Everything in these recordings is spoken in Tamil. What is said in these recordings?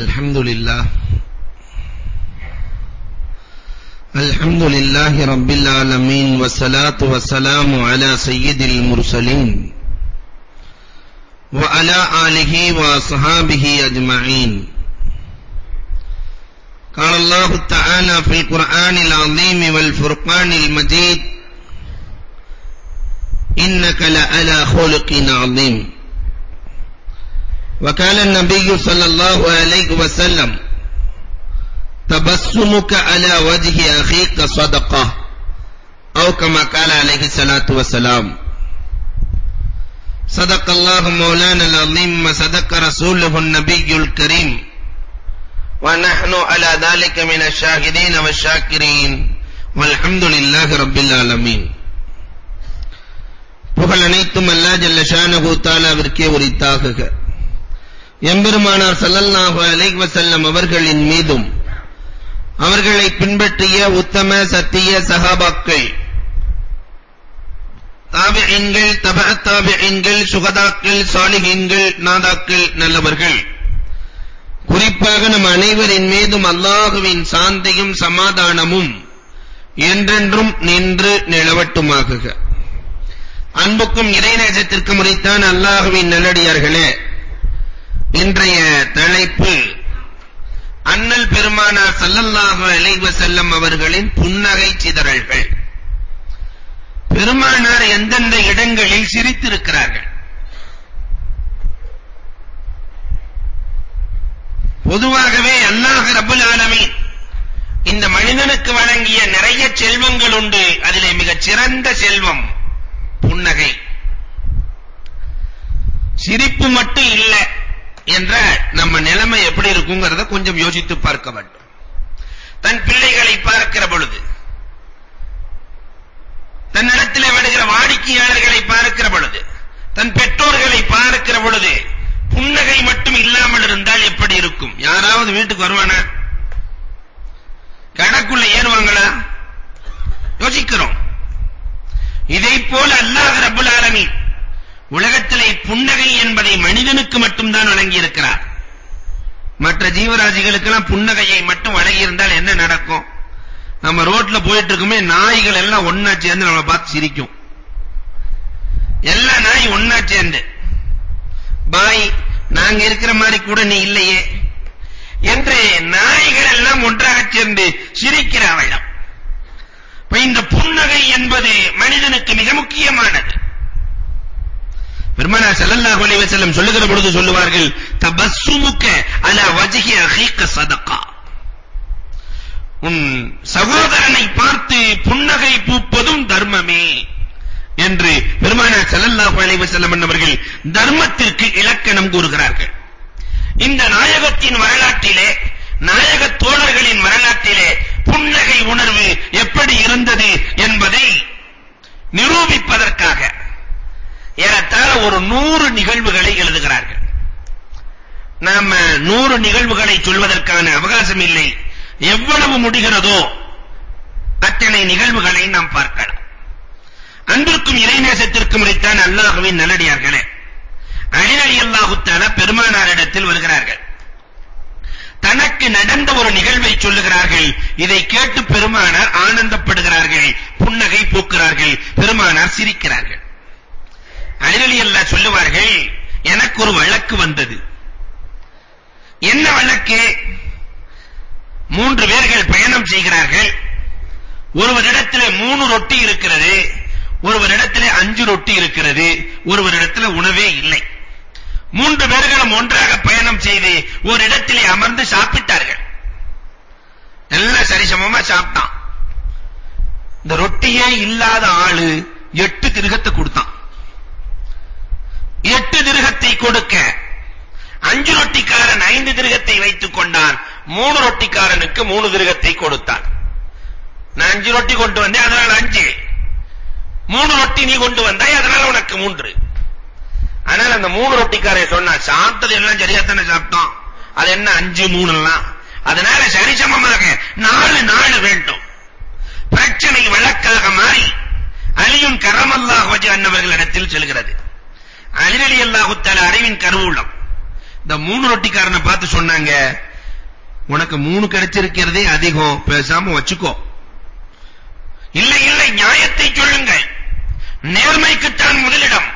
الحمد لله. الحمد لله رب العالمين والصلاة والسلام على سيد المرسلين وعلى آله وصحابه أجمعين. قال الله تعالى في القرآن العظيم والفرقان المجيد إنك لعلى خلق عظيم. وقال النبي صلى الله عليه وسلم تبسمك على وجه أخيك صدقة أو كما قال عليه الصلاة والسلام صدق الله مولانا العظيم وصدق رسوله النبي الكريم ونحن على ذلك من الشاهدين والشاكرين والحمد لله رب العالمين புகழ் அனைத்தும் அல்லா ஜல்ல ஷானஹு தாலாவிற்கே உரித்தாகுக எம்பெருமானார் சல்லல்லாஹு அலைஹி வஸல்லம் அவர்களின் மீதும் அவர்களை பின்பற்றிய உத்தம சத்திய சஹாபாக்கள் தாபிஈன்கள் தபஅ தாபிஈன்கள் சுகதாக்கள் சாலிஹீன்கள் நாதாக்கள் நல்லவர்கள். குறிப்பாக நம் அனைவரின் மீதும் அல்லாஹுவின் சாந்தியும் சமாதானமும் என்றென்றும் நின்று நிலவட்டுமாகுக. அன்புக்கும் இறைநேசத்திற்கும் உரித்தான் அல்லாஹுவின் நல்லடியார்களே இன்றைய தலைப்பு அண்ணல் பெருமானார் சல்லல்லாஹு அலைஹி வஸல்லம் அவர்களின் புன்னகை சிதறல்கள். பெருமானார் எந்தெந்த இடங்களில் சிரித்திருக்கிறார்கள்? பொதுவாகவே அல்லாஹ் ரப்பல் ஆலமீன் இந்த மனிதனுக்கு வழங்கிய நிறைய செல்வங்கள் உண்டு. அதிலே மிகச் சிறந்த செல்வம் புன்னகை. சிரிப்பு மட்டும் இல்லை என்ற நம்ம நிலைமை எப்படி இருக்குங்கிறத கொஞ்சம் யோசித்து பார்க்க வேண்டும். தன் பிள்ளைகளை பார்க்கிற பொழுது தன்னிடத்தில் வருகிற வாடிக்கையாளர்களை பார்க்கிற பொழுது தன் பெற்றோர்களை பார்க்கிற பொழுது புன்னகை மட்டும் இல்லாமல் இருந்தால் எப்படி இருக்கும்? யாராவது வீட்டுக்கு வருவானா? கணக்குள்ள ஏறுவாங்களா? யோசிக்கிறோம். இதை போல அல்லாஹ் ரப்பல் ஆலமீன் உலகத்திலே புன்னகை என்பதை மனிதனுக்கு மட்டும்தான் வழங்கி இருக்கிறார் மற்ற ஜீவராசிகளுக்கெல்லாம் புன்னகையை மட்டும் வழங்கி இருந்தால் என்ன நடக்கும்? நம்ம ரோட்ல போயிட்டு இருக்குமே நாய்கள் எல்லாம் ஒண்ணா சேர்ந்து நம்மளை பார்த்து சிரிக்கும். எல்லா நாய் ஒண்ணா சேர்ந்து பாய் நாங்க இருக்கிற மாதிரி கூட நீ இல்லையே. என்று நாய்கள் எல்லாம் ஒன்றாக சேர்ந்து சிரிக்கிற இந்த புன்னகை என்பது மனிதனுக்கு மிக முக்கியமானது. பெருமானார் ஸல்லல்லாஹு அலைஹி வஸல்லம் சொல்லுகிற பொழுது சொல்லுவார்கள் தபஸ்ஸுமுக அலா வஜ்ஹி அஹீக சதகா உன் சகோதரனை பார்த்து புன்னகை பூப்பதும் தர்மமே என்று பெருமானார் ஸல்லல்லாஹு அலைஹி வஸல்லம் அவர்கள் தர்மத்திற்கு இலக்கணம் கூறுகிறார்கள். இந்த நாயகத்தின் வரலாற்றிலே நாயக தோழர்களின் வரலாற்றிலே புன்னகை உணர்வு எப்படி இருந்தது என்பதை நிரூபிப்பதற்காக ஏறத்தாழ ஒரு நூறு நிகழ்வுகளை எழுதுகிறார்கள். நாம நூறு நிகழ்வுகளை சொல்வதற்கான அவகாசம் இல்லை. எவ்வளவு முடிகிறதோ அத்தனை நிகழ்வுகளை நாம் பார்க்கலாம். அன்பிற்கும் இறைநேசத்திற்கும் இடைத்தான் அல்லாஹ்வின் நல்லடியார்களே. அலி ரலியல்லாஹு தஆலா பெருமானாரிடத்தில் வருகிறார்கள். தனக்கு நடந்த ஒரு நிகழ்வை சொல்லுகிறார்கள். இதை கேட்டு பெருமானார் ஆனந்தப்படுகிறார்கள். புன்னகை பூக்கிறார்கள் பெருமானார் சிரிக்கிறார்கள். அலிவலி அல்லா சொல்லுவார்கள் எனக்கு ஒரு வழக்கு வந்தது. என்ன வழக்கு? மூன்று பேர்கள் பயணம் செய்கிறார்கள். ஒருவரிடத்தில் மூணு ரொட்டி இருக்கிறது ஒருவரிடத்தில் அஞ்சு ரொட்டி இருக்கிறது ஒருவரிடத்தில் உணவே இல்லை. மூன்று பேர்களும் ஒன்றாக பயணம் செய்து ஒரு இடத்திலே அமர்ந்து சாப்பிட்டார்கள். எல்லாம் சரிசமமா சாப்பிட்டான். இந்த ரொட்டியே இல்லாத ஆளு எட்டு திருகத்தை கொடுத்தான். எட்டு திருகத்தை கொடுக்க. அஞ்சு ரொட்டிக்காரன் ஐந்து திருகத்தை வைத்துக் கொண்டான். மூணு ரொட்டிக்காரனுக்கு மூணு திருகத்தை கொடுத்தான். நான் அஞ்சு ரொட்டி கொண்டு வந்தேன் அதனால அஞ்சு. மூணு ரொட்டி நீ கொண்டு வந்தாய் அதனால உனக்கு மூன்று. ஆனால் அந்த மூணு ரொட்டிக்காரன் சொன்னா சாப்பிட்டது எல்லாம் சரியா தானே சாப்பிட்டோம். அது என்ன அஞ்சு மூணு எல்லாம் அதனால சரிசமமாக நாலு நாலு வேண்டும். பிரச்சனை வழக்காக மாறி அலியும் கரமல்லாஹ் வஜ அன்னவர்களிடத்தில் செல்கிறது. அலி அல்லாஹு தஆலா அறிவின் கருவூலம் இந்த மூணு ரொட்டிக்காரனை பார்த்து சொன்னாங்க உனக்கு மூணு கிடைச்சிருக்கிறதே அதிகம் பேசாம வச்சுக்கோ. இல்லை இல்லை நியாயத்தை சொல்லுங்கள். நேர்மைக்குத்தான் முதலிடம்.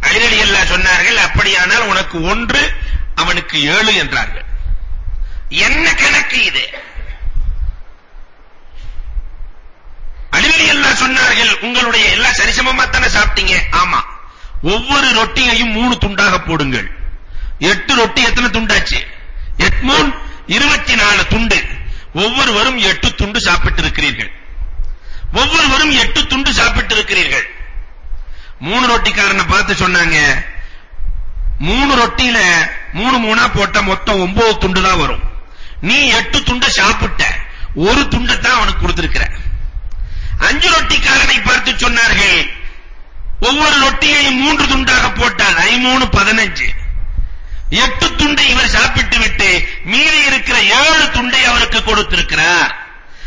அலிரடி அல்லாஹ் சொன்னார்கள் அப்படியானால் உனக்கு ஒன்று அவனுக்கு ஏழு என்றார்கள். என்ன கணக்கு இது? அலிரடி அல்லாஹ் சொன்னார்கள் உங்களுடைய எல்லாம் சரிசமமா தானே சாப்பிட்டீங்க? ஆமா. ஒவ்வொரு ரொட்டியையும் மூணு துண்டாக போடுங்கள். எட்டு ரொட்டி எத்தனை துண்டாச்சு? எட்மூன் இருபத்தி நாலு துண்டு. ஒவ்வொருவரும் எட்டு துண்டு சாப்பிட்டு இருக்கிறீர்கள் ஒவ்வொருவரும் எட்டு துண்டு சாப்பிட்டு இருக்கிறீர்கள் மூணு ரொட்டிக்காரனை பார்த்து சொன்னாங்க மூணு ரொட்டியில மூணு மூணா போட்ட மொத்தம் ஒன்பது துண்டு தான் வரும். நீ எட்டு துண்டை சாப்பிட்ட. ஒரு துண்டை தான் அவனுக்கு கொடுத்திருக்கிற. அஞ்சு ரொட்டிக்காரனை பார்த்து சொன்னார்கள் ஒவ்வொரு ரொட்டியையும் மூன்று துண்டாக போட்டால் ஐமூணு பதினஞ்சு. எட்டு துண்டை இவர் சாப்பிட்டு விட்டு மீதி இருக்கிற ஏழு துண்டை அவருக்கு கொடுத்திருக்கிறார்.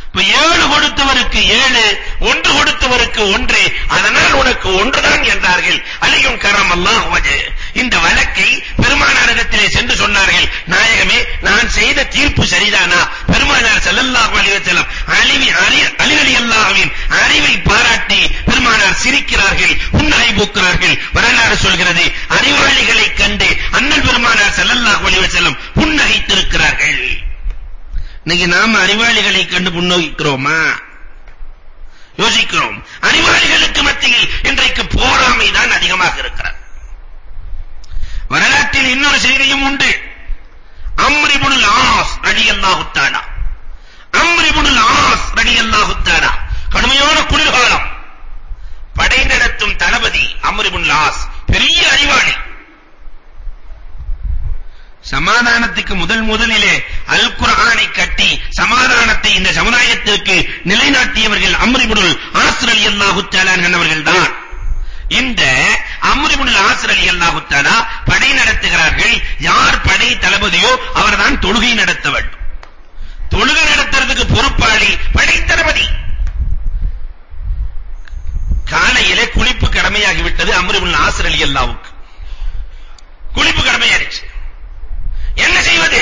இப்ப ஏழு கொடுத்தவருக்கு ஏழு ஒன்று கொடுத்தவருக்கு ஒன்று. அதனால் உனக்கு ஒன்றுதான் என்றார்கள் அலியும் கரம் அல்லாஹ் வஜ இந்த வழக்கை பெருமானாரிடத்திலே சென்று சொன்னார்கள் நாயகமே நான் செய்த தீர்ப்பு சரிதானா பெருமானார் ஸல்லல்லாஹு அலைஹி வஸல்லம் அலிவி அலி அலி அல்லாஹ்வின் அறிவை பாராட்டி பெருமானார் சிரிக்கிறார்கள் புன்னகை பூக்கிறார்கள் வரலாறு சொல்கிறது அறிவாளிகளை கண்டு அண்ணல் பெருமானார் ஸல்லல்லாஹு அலைஹி வஸல்லம் புன்னகைத்திருக்கிறார்கள் இன்னைக்கு நாம் அறிவாளிகளை கண்டு புன்னகிக்கிறோமா யோசிக்கிறோம். அறிவாளிகளுக்கு மத்தியில் இன்றைக்கு போராமை தான் அதிகமாக இருக்கிறது. வரலாற்றில் இன்னொரு செய்தியும் உண்டு. அம்ர் இப்னுல் ஆஸ் ரலியல்லாஹு தஆலா. அம்ர் இப்னுல் ஆஸ் ரலியல்லாஹு தஆலா. கடுமையான குளிர்காலம். படை நடத்தும் தளபதி அம்ர் இப்னுல் ஆஸ் பெரிய அறிவாளி. சமாதானத்துக்கு முதல் முதலிலே அல் குர்ஆனை கட்டி சமாதானத்தை இந்த சமுதாயத்திற்கு நிலைநாட்டியவர்கள் அம்ர் இப்னுல் ஆஸ் ரலியல்லாஹு தஆலா என்பவர்கள் தான் இந்த அம்ர் இப்னுல் ஆஸ் ரலியல்லாஹு தஆலா படை நடத்துகிறார்கள். யார் படை தளபதியோ அவர்தான் தொழுகை நடத்த வேண்டும். தொழுகை நடத்துறதுக்கு பொறுப்பாளி படை தளபதி. காலையிலே குளிப்பு கடமையாகி விட்டது அம்ர் இப்னுல் ஆஸ் குளிப்பு கடமையாயிருச்சு என்ன செய்வது?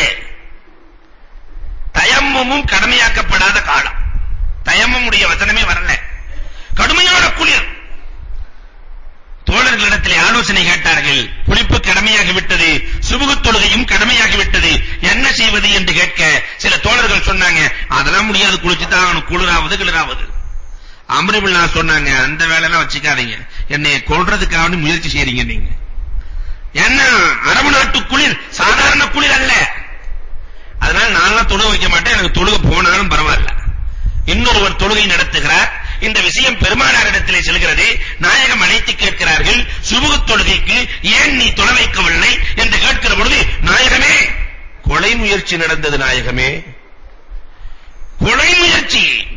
தயம்மும் கடமையாக்கப்படாத காலம். தயம்முடைய வசனமே வரல. கடுமையான குளிர். தோழர்களிடத்திலே ஆலோசனை கேட்டார்கள் குளிப்பு கடமையாகி விட்டது சுபுகு தொழுகையும் கடமையாகி விட்டது என்ன செய்வது? என்று கேட்க சில தோழர்கள் சொன்னாங்க அதெல்லாம் முடியாது குளிச்சு தான் அவனுக்கு குளிராவது கிளிராவது. அம்ரிபில்லா சொன்னாங்க அந்த வேலையெல்லாம் வச்சுக்காதீங்க. என்னை கொல்றதுக்காக முயற்சி செய்றீங்க நீங்க. என்ன அரபு நாட்டு குளிர் சாதாரண குளிர் அல்ல. அதனால நான் தொழுக வைக்க மாட்டேன். எனக்கு தொழுக போனாலும் பரவாயில்ல. இன்னொருவர் தொழுகை நடத்துகிறார். இந்த விஷயம் பெருமானாரிடத்திலே செல்கிறது. நாயகம் அழைத்து கேட்கிறார்கள் சுபுக தொழுகைக்கு ஏன் நீ தொலை வைக்கவில்லை? என்று கேட்கிற பொழுது நாயகமே கொலை முயற்சி நடந்தது நாயகமே. கொலை முயற்சி!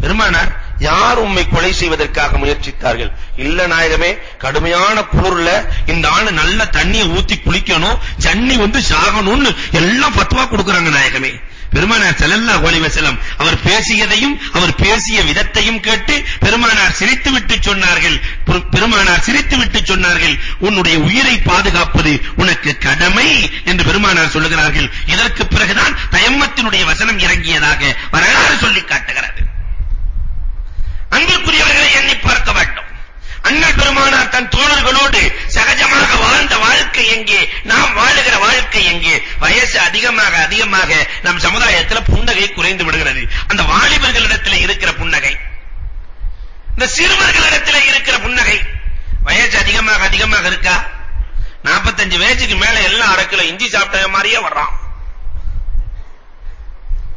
பெருமானார் யார் உம்மை கொலை செய்வதற்காக முயற்சித்தார்கள்? இல்ல நாயகமே கடுமையான குளிர்ல இந்த ஆளு நல்ல தண்ணியை ஊத்தி குளிக்கணும் ஜன்னி வந்து சாகணும்னு எல்லாம் பத்துவா கொடுக்கறாங்க நாயகமே. பெருமானார் ஸல்லல்லாஹு அலைஹி வஸல்லம் அவர் பேசியதையும் அவர் பேசிய விதத்தையும் கேட்டு பெருமானார் சிரித்துவிட்டு சொன்னார்கள். பெருமானார் சிரித்துவிட்டு சொன்னார்கள் உன்னுடைய உயிரை பாதுகாப்பது உனக்கு கடமை என்று பெருமானார் சொல்லுகிறார்கள். இதற்கு பிறகுதான் தயம்மத்தினுடைய வசனம் இறங்கியதாக வரலாறு சொல்லி காட்டுகிறது. அன்பிற்குரியவர்களை எண்ணி பார்க்க வேண்டும். அண்ணல் பெருமானார் தன் தோழர்களோடு சகஜமாக வாழ்ந்த வாழ்க்கை எங்கே? நாம் வாழுகிற வாழ்க்கை எங்கே? வயசு அதிகமாக அதிகமாக நம் சமுதாயத்தில் புன்னகை குறைந்து விடுகிறது. அந்த வாலிபர்களிடத்தில் இருக்கிற புன்னகை. இந்த சிறுவர்களிடத்தில் இருக்கிற புன்னகை. வயசு அதிகமாக அதிகமாக இருக்கா? 45 வயசுக்கு மேல எல்லாம் அரை கிலோ இஞ்சி சாப்பிட்ட மாதிரியே வர்றான்.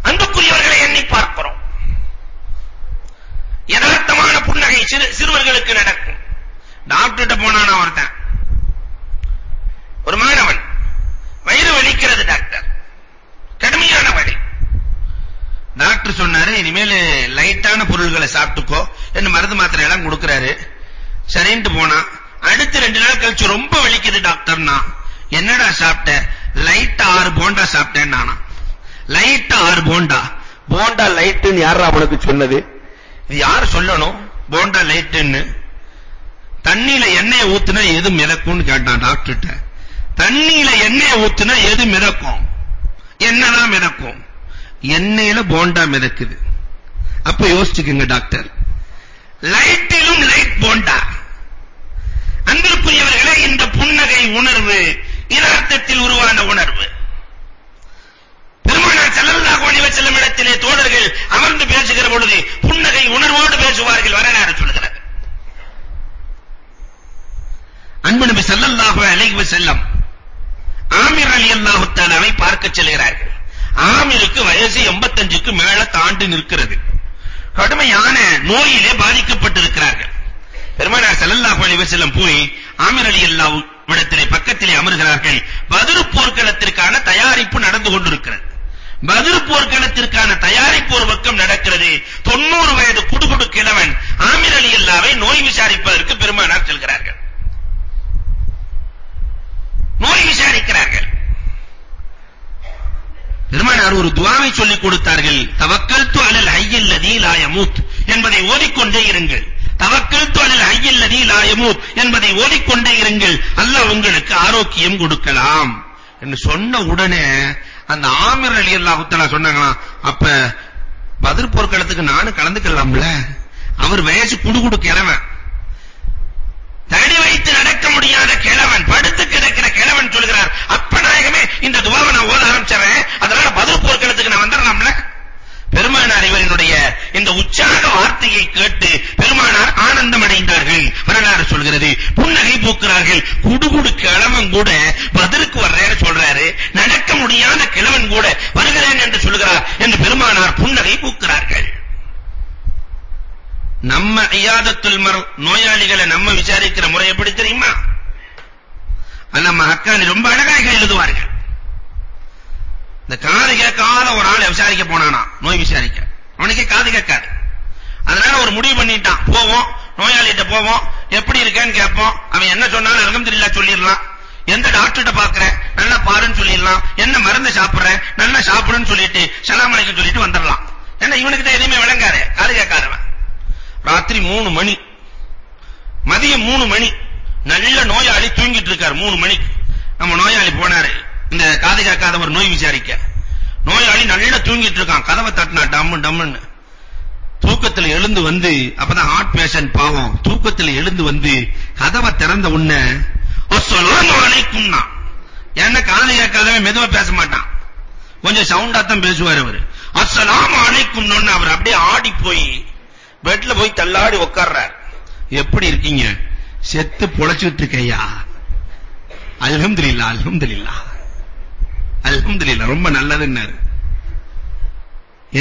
அன்புக்குரியவர்களை எண்ணி பார்க்கிறோம். யதார்த்தமான புன்னகை சிறு சிறுவர்களுக்கு நடக்கும். டாக்டர்கிட்ட போனானா ஒருத்தன். ஒரு மாணவன். வயிறு வலிக்கிறது டாக்டர் கடுமையான வலி. டாக்டர் சொன்னாரு இனிமேல் லைட்டான பொருள்களை சாப்பிட்டுக்கோ. என்று மருந்து மாத்திரை எல்லாம் கொடுக்கறாரு. சரின்ட்டு போனா அடுத்து ரெண்டு நாள் கழிச்சு ரொம்ப வலிக்குது டாக்டர்னா என்னடா சாப்பிட்ட? லைட்டா ஆறு போண்டா சாப்பிட்டேன் நானா லைட் ஆறு போண்டா. போண்டா லைட்டுன்னு யாரா அவனுக்கு சொன்னது? இது யார் சொல்லணும்? போண்டா லைட்டுன்னு. தண்ணியில எண்ணெயை ஊத்துனா எது மிதக்கும்னு கேட்டான் டாக்டர்கிட்ட. தண்ணியில எண்ணெயை ஊத்துனா எது மிதக்கும்? என்னதான் மிதக்கும். எண்ணெயில போண்டா மிதக்குது. அப்ப யோசிச்சுக்கங்க டாக்டர். லைட்டிலும் லைட் போண்டா. அன்பிற்குரியவர்களே இந்த புன்னகை உணர்வு யதார்த்தத்தில் உருவான உணர்வு. பெருமானார் ஸல்லல்லாஹு அலைஹி வஸல்லம் இடத்திலே தோழர்கள் அமர்ந்து பேசுகிற பொழுது புன்னகை உணர்வோடு பேசுவார்கள் வரலாறு சொல்கிறது அன்பு நபி ஸல்லல்லாஹு அலைஹி வஸல்லம். ஆமிர் ரலியல்லாஹு தஆலாவை பார்க்க செல்கிறார்கள். ஆமிருக்கு வயசு 85க்கு மேல தாண்டி நிற்கிறது. கடுமையான நோயிலே பாதிக்கப்பட்டிருக்கிறார்கள். பெருமானார் ஸல்லல்லாஹு அலைஹி வஸல்லம் போய் ஆமிர் ரலியல்லாஹு இடத்திலே பக்கத்திலே அமர்கிறார்கள். பத்ர் போர்க்களத்திற்கான தயாரிப்பு நடந்து கொண்டிருக்கிறது. பத்ர் போர்க்களத்திற்கான தயாரிப்பு ஒரு பக்கம் நடக்கிறது. 90 வயது குடுகுடு கிழவன் ஆமிர் ரலியல்லாவை நோய் விசாரிப்பதற்கு பெருமானார் செல்கிறார்கள். நோய் விசாரிக்கிறார்கள். பெருமானார் ஒரு துவாவை சொல்லிக் கொடுத்தார்கள். தவக்கல்து அலல் ஹய்யில் லதீ லா யமூத் என்பதை ஓதிக்கொண்டே இருங்கள். தவக்கல்து அலல் ஹய்யில் லதீ லா யமூத் என்பதை ஓதிக்கொண்டே இருங்கள். அல்லாஹ் உங்களுக்கு ஆரோக்கியம் கொடுக்கலாம். என்று சொன்ன உடனே அந்த ஆமிர் ரலியல்லாஹு தஆலா சொன்னாங்களாம் அப்ப பத்ர் போர்க்களத்துக்கு நானும் கலந்துக்கலாம்ல? அவர் வயசு குடுகுடு கிழவன் தடி வைத்து நடக்க முடியாத கிழவன் படுத்து கிடக்கிற கிழவன் சொல்கிறார் அப்ப நாயகமே இந்த துவாவை நான் ஓத ஆரம்பிச்சறேன் அதனால பதில் போர்க்களத்துக்கு நான் வந்துடலாம்ல? பெருமானார் இவரினுடைய இந்த உற்சாக வார்த்தையை கேட்டு பெருமானார் ஆனந்தம் அடைந்தார்கள். வரலாறு சொல்கிறது புன்னகை பூக்கிறார்கள். குடுகுடு கிழவன் கூட பதிலுக்கு வர்றேன்னு சொல்றாரு. நடக்க முடியாத கிழவன் கூட வருகிறேன் என்று சொல்கிறார் என்று பெருமானார் புன்னகை பூக்கிறார்கள். நம்ம ஐயாதத்துல் மர் நோயாளிகளை நம்ம விசாரிக்கிற முறை எப்படி தெரியுமா? நம்ம அக்கானி ரொம்ப அழகாக எழுதுவார்கள். இந்த காது கேட்காத ஒரு ஆளை விசாரிக்க போனானா? நோய் விசாரிக்க. அவனுக்கு காது கேட்காது. அதனால ஒரு முடிவு பண்ணிட்டான். போவோம். நோயாளிகிட்ட போவோம். எப்படி இருக்கேன்னு கேட்போம். அவன் என்ன சொன்னாலும் அல்ஹம்துலில்லாஹ் சொல்லிடலாம். எந்த டாக்டர்கிட்ட பாக்குற நல்லா பாருன்னு சொல்லிடலாம். என்ன மருந்து சாப்பிடுற? நல்லா சாப்பிடுன்னு சொல்லிட்டு சலாம் அலைக்கும் சொல்லிட்டு வந்துடலாம். ஏன்னா இவனுக்கு தான் எதுவுமே விளங்காது. காது கேட்காதவன். ராத்திரி மூணு மணி. மதியம் மூணு மணி. நல்ல நோயாளி தூங்கிட்டு இருக்கார் மூணு மணிக்கு. நம்ம நோயாளி போனாரு. இந்த காது கேட்காத ஒரு நோய் விசாரிக்க. நோயாளி நல்லா தூங்கிட்டு இருக்கான் கதவை தட்டினா டம்மு டம்முன்னு. தூக்கத்துல எழுந்து வந்து அப்பதான் ஹார்ட் பேஷண்ட் பாவம். தூக்கத்துல எழுந்து வந்து கதவை திறந்த உடனே அஸ்ஸலாமு அலைக்கும்னா என்ன காது கேட்காதவன் மெதுவா பேச மாட்டான். கொஞ்சம் சவுண்டா தான் பேசுவார் அவர். அஸ்ஸலாமு அலைக்கும்னு அவர் அப்படியே ஆடி போய் பெட்ல போய் தள்ளாடி உட்கார்றார் எப்படி இருக்கீங்க? செத்து பொழைச்சிட்டு இருக்கையா அல்ஹம்துலில்லா அல்ஹம்துலில்லா அல்ஹம்துலில்லா ரொம்ப நல்லதுன்னாரு.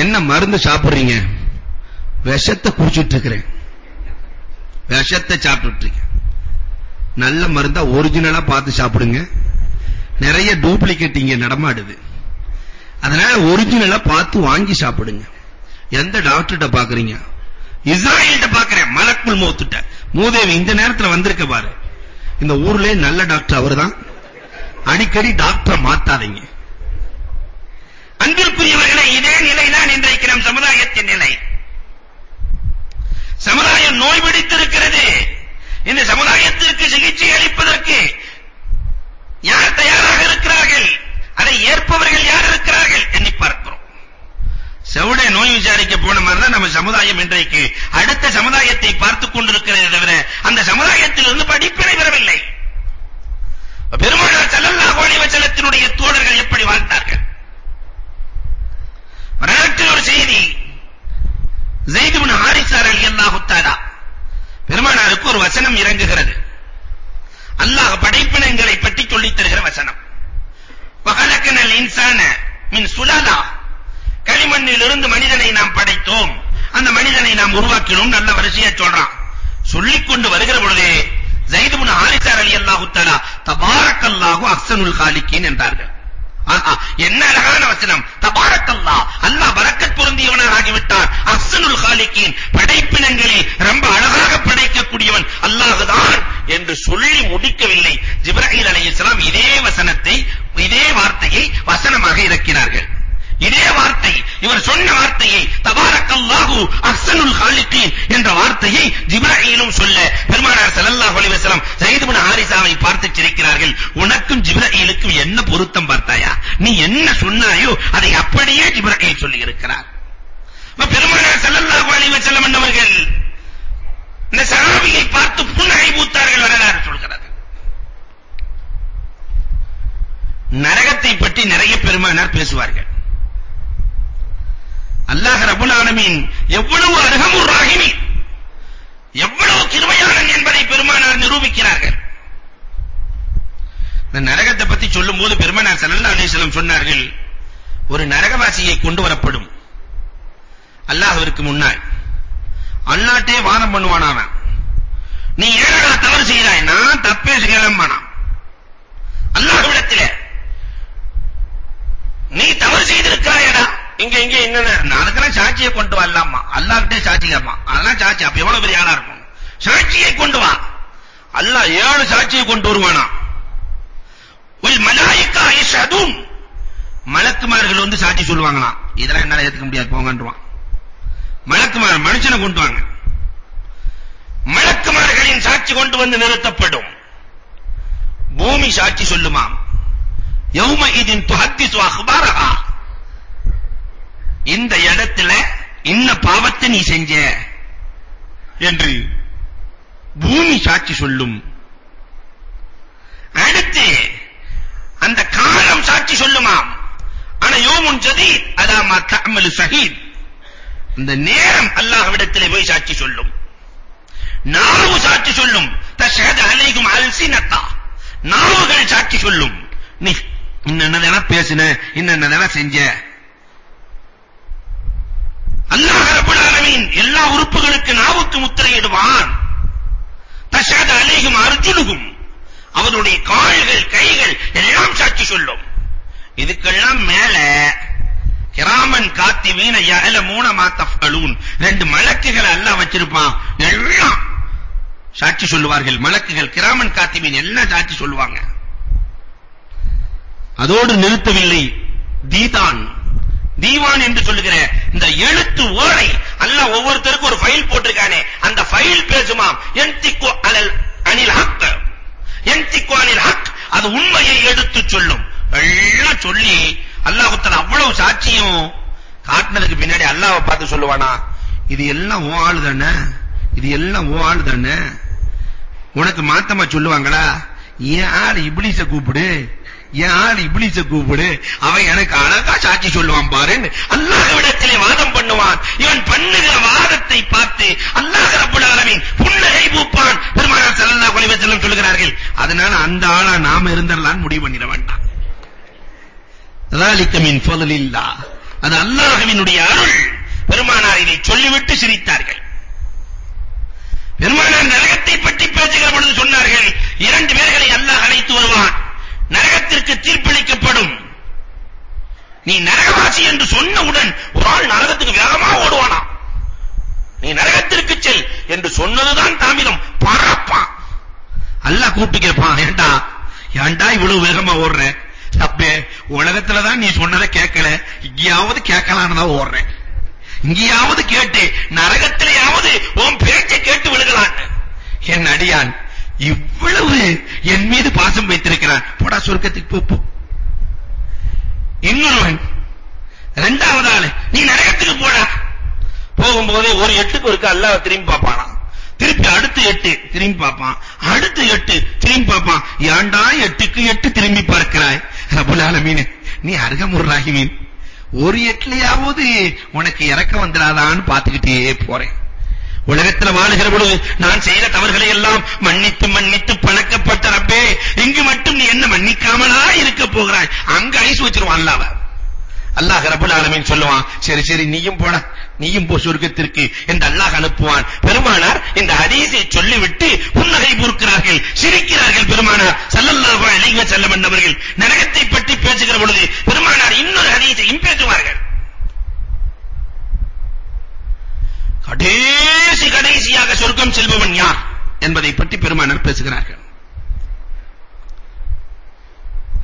என்ன மருந்து சாப்பிடுறீங்க? விஷத்தை குடிச்சிட்டு இருக்கிறேன் விஷத்தை சாப்பிட்டுட்டு இருக்கேன் நல்ல மருந்தா ஒரிஜினலா பார்த்து சாப்பிடுங்க. நிறைய டூப்ளிகேட் இங்க நடமாடுது. அதனால ஒரிஜினலா பார்த்து வாங்கி சாப்பிடுங்க. எந்த டாக்டர்கிட்ட பாக்குறீங்க? இஸ்ராயல்கிட்ட பாக்குறேன் மலக்குல் மௌத்துட்ட. மூதேவி இந்த நேரத்துல வந்திருக்க பாரு. இந்த ஊர்லயே நல்ல டாக்டர் அவர்தான். அடிக்கடி டாக்டர் மாத்தாதீங்க. அன்பிற்குரியவர்களே இதே நிலைதான் இன்றைக்கு நம் சமுதாயத்தின் நிலை. சமுதாயம் நோய் பிடித்திருக்கிறது இந்த சமுதாயத்திற்கு சிகிச்சை அளிப்பதற்கு யார் தயாராக இருக்கிறார்கள்? அதை ஏற்பவர்கள் யார் இருக்கிறார்கள்? எண்ணி பார்க்கிறோம். செவிட நோய் விசாரிக்க போன மாதிரி தான் நம்ம சமுதாயம் இன்றைக்கு அடுத்த சமுதாயத்தை பார்த்துக் கொண்டிருக்கிறதே தவிர அந்த சமுதாயத்திலிருந்து படிப்பினை பெறவில்லை. பெருமானார் ஸல்லல்லாஹு அலைஹி வஸல்லத்தினுடைய தோழர்கள் எப்படி வாழ்ந்தார்கள்? வரலாற்றில் ஒரு செய்தி. ஜெயித் இப்னு ஹாரிஸா ரலியல்லாஹு தஆலா பெருமானாருக்கு ஒரு வசனம் இறங்குகிறது. அல்லாஹ் படைப்பினங்களை பற்றி சொல்லித் தருகிற வசனம். வகலக்கனல் இன்சான மின் சுலாலா களிமண்ணிலிருந்து மனிதனை நாம் படைத்தோம். அந்த மனிதனை நாம் உருவாக்கினோம். நல்ல வரிசையா சொல்றான். சொல்லிக் கொண்டு வருகிற பொழுதே ஸைத் இப்னு ஹாரிஸா ரலியல்லாஹு தஆலா தபாரக்கல்லாஹு அஹ்சனுல் காலிகீன் என்றார்கள் என்ன அழகான வசனம். தபாரக்கல்லாஹ் அல்லாஹ் பரக்கத் பொருந்தியவனாக ஆகிவிட்டான். அஹ்சனுல் காலிகீன் என்று பூமி சாட்சி சொல்லும். அடுத்து அந்த காலம் சாட்சி சொல்லுமாம். ஆனா யோமுன் ஜதீத் அதாமா தஅமலு சஹீத். இந்த நேரம் அல்லாஹ்விடத்திலே போய் சாட்சி சொல்லும். நாவு சாட்சி சொல்லும். தஷஹது அலைக்கும் அல்சினதா நாவுகள் சாட்சி சொல்லும். நீ இன்னென்னதெல்லாம் பேசின இன்னென்னதெல்லாம் செஞ்ச. அல்லாஹ் ரப்பல் எல்லா உறுப்புகளுக்கு நாவுக்கு முத்திரையிடுவான். தஷாத அலைகும் அர்ஜுனுகும். அவனுடைய கால்கள் கைகள் எல்லாம் சாட்சி சொல்லும். இதுக்கெல்லாம் மேல கிராமன் காத்தி காத்திவீன யஅலமூன மா தஃஅலூன் ரெண்டு மலக்குகள் அல்லாஹ் வச்சிருப்பான். எல்லாம் சாட்சி சொல்லுவார்கள். மலக்குகள் கிராமன் காத்திவீன் எல்லாம் சாட்சி சொல்லுவாங்க. அதோடு நிறுத்தவில்லை. தீதான். தீவான் என்று சொல்லுகிற இந்த எழுத்து ஓலை அல்லாஹ் ஒவ்வொருத்தருக்கும் ஒரு ஃபைல் போட்டிருக்கானே அந்த ஃபைல் பேசுமாம் என்திக்கு அலல் அனில் ஹக் என்திக்கு அனில் ஹக் அது உண்மையை எடுத்து சொல்லும். எல்லாம் சொல்லி அல்லாஹ் தஆலா அவ்வளவு சாட்சியும் காட்டினதுக்கு பின்னாடி அல்லாஹ்வை பார்த்து சொல்லுவானா இது எல்லாம் ஓ ஆளு தானே இது எல்லாம் ஓ ஆளு தானே. உனக்கு மாத்தமா சொல்லுவாங்களா? ஏன் ஆள் இப்லீஸ கூப்பிடு? என் ஆள் இப்லீஸ கூப்பிடு அவன் எனக்கு அழகா சாட்சி சொல்லுவான் பாருன்னு அல்லாஹ்விடத்திலே வாதம் பண்ணுவான் இவன் பண்ணுகிற வாதத்தை பார்த்து அல்லாஹ் ரப்பல் ஆலமீன் புன்னகை பூப்பான் பெருமானார் ஸல்லல்லாஹு அலைஹி வஸல்லம் சொல்கிறார்கள் அதனால அந்த ஆளா நாம இருந்தறலாம்னு முடிவு பண்ணிட வேண்டாம் ذلك من فضل الله அது அல்லாஹ்வினுடைய அருள் பெருமானார் இதை சொல்லிவிட்டு சிரித்தார்கள் பெருமானார் நரகத்தை பற்றி பேசுகிற பொழுது சொன்னார்கள் இரண்டு பேர்களை அல்லாஹ் அழைத்து வருவான் நரகத்திற்கு தீர்ப்பளிக்கப்படும். நீ நரகவாசி என்று சொன்னவுடன் ஒரு ஆள் நரகத்துக்கு வேகமா ஓடுவானா? நீ நரகத்திற்கு செல் என்று சொன்னதுதான் தாமிரம். பறப்பான் அல்லாஹ் கூப்பிட்டு கேட்பான் ஏண்டா ஏண்டா இவ்வளவு வேகமா ஓடுற? தப்பே உலகத்துல தான் நீ சொன்னதை கேட்கல. இங்கேயாவது கேட்கலான்னு தான் ஓடுறேன். இங்கேயாவது கேட்டு நரகத்திலேயாவது உன் பேச்சை கேட்டு விழுகலான்னு. என் அடியான் இவ்வளவு என் மீது பாசம் வைத்திருக்கிறான் போடா சொர்க்கத்துக்கு போ, இன்னொருவன் இரண்டாவது ஆளு நீ நரகத்துக்கு போடா. போகும்போது ஒரு எட்டுக்கு ஒருக்க அல்லாஹ் திரும்பி பார்ப்பானாம். திருப்பி அடுத்து எட்டு திரும்பி பார்ப்பான். அடுத்து எட்டு திரும்பி பார்ப்பான். ஏன்டா எட்டுக்கு எட்டு திரும்பி பார்க்கிறாய்? ரபுல் ஆலமீன் நீ அருகமுர்ராகிமீன் ஒரு எட்டுலயாவது உனக்கு இறக்க வந்துடாதான்னு பார்த்துக்கிட்டே போறேன். உலகத்தில் வாழுகிற பொழுது நான் செய்த தவறுகளை எல்லாம் மன்னித்து மன்னித்து பழக்கப்பட்ட ரப்பே. இங்கு மட்டும் நீ என்ன மன்னிக்காமலா இருக்க போகிறாய்? அங்க ஐஸ் வச்சிருவான் அல்லாஹ். அல்லாஹ் ரப்பல் ஆலமீன் சொல்லுவான் சரி சரி நீயும் போட. நீயும் போ சொர்க்கத்திற்கு என்று அல்லாஹ் அனுப்புவான். பெருமானார் இந்த ஹதீஸை சொல்லிவிட்டு புன்னகை பூர்க்கிறார்கள் சிரிக்கிறார்கள் பெருமானார். ஸல்லல்லாஹு அலைஹி வஸல்லம் என்பவர்கள் நரகத்தை பற்றி பேசுகிற பொழுது பெருமானார் இன்னொரு ஹதீஸையும் பேசுவார்கள் கடைசி கடைசியாக சொர்க்கம் செல்பவன் யார் என்பதை பற்றி பெருமானார் பேசுகிறார்கள்.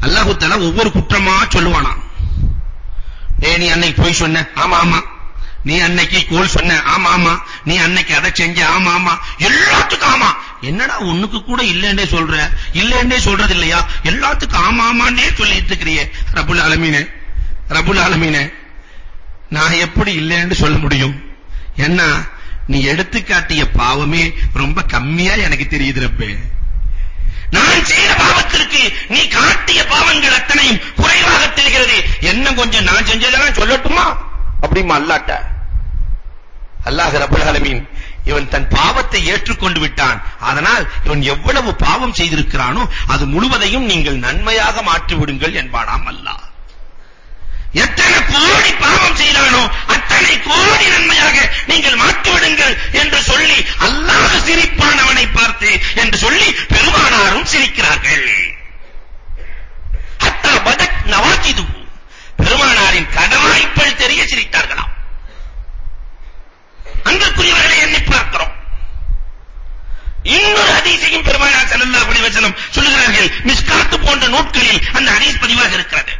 அல்லாஹ் தஆலா ஒவ்வொரு குற்றமா சொல்லுவானாம். ஏ நீ அன்னைக்கு போய் சொன்ன ஆமா ஆமா. நீ அன்னைக்கு கோல் சொன்ன ஆமா ஆமா. நீ அன்னைக்கு அதை செஞ்ச ஆமா ஆமா. எல்லாத்துக்கும் ஆமா. என்னடா ஒண்ணுக்கு கூட இல்லைன்னே சொல்ற? இல்லைன்னே சொல்றது இல்லையா? எல்லாத்துக்கும் ஆமா ஆமான்னே சொல்லிட்டு இருக்கறியே. ரபுல் ஆலமீனே ரபுல் ஆலமீனே நான் எப்படி இல்லைன்னு சொல்ல முடியும்? என்ன? நீ எடுத்து காட்டிய பாவமே ரொம்ப கம்மியா எனக்கு தெரியுது ரப்பே. நான் செய்த பாவத்திற்கு நீ காட்டிய பாவங்கள் அத்தனையும் குறைவாக தெரிகிறது. என்ன கொஞ்சம் நான் செஞ்சதெல்லாம் சொல்லட்டுமா? அப்படிமா அல்லாட்ட. அல்லாஹ் ரப்பல் ஆலமீன் இவன் தன் பாவத்தை ஏற்றுக்கொண்டு விட்டான். அதனால் இவன் எவ்வளவு பாவம் செய்திருக்கிறானோ அது முழுவதையும் நீங்கள் நன்மையாக மாற்றி விடுங்கள் என்பானாம் அல்லாஹ். எத்தனை கோடி பாவம் செய்தானோ அத்தனை கோடி நன்மையாக நீங்கள் மாற்றிவிடுங்கள் என்று சொல்லி அல்லாஹ் சிரிப்பான் அவனை பார்த்து என்று சொல்லி பெருமானாரும் சிரிக்கிறார்கள். ஹத்தா பதக் நவாஜிது. பெருமானாரின் கடவாய்ப்பல் தெரிய சிரித்தார்களாம் அன்புக்குரியவர்களை எண்ணி பார்க்கிறோம். இன்னொரு ஹதீஸையும் பெருமானார் ஸல்லல்லாஹு அலைஹி வஸல்லம் சொல்லுகிறார்கள். மிஸ்காத் போன்ற நூட்களில் அந்த ஹதீஸ் பதிவாக இருக்கிறது.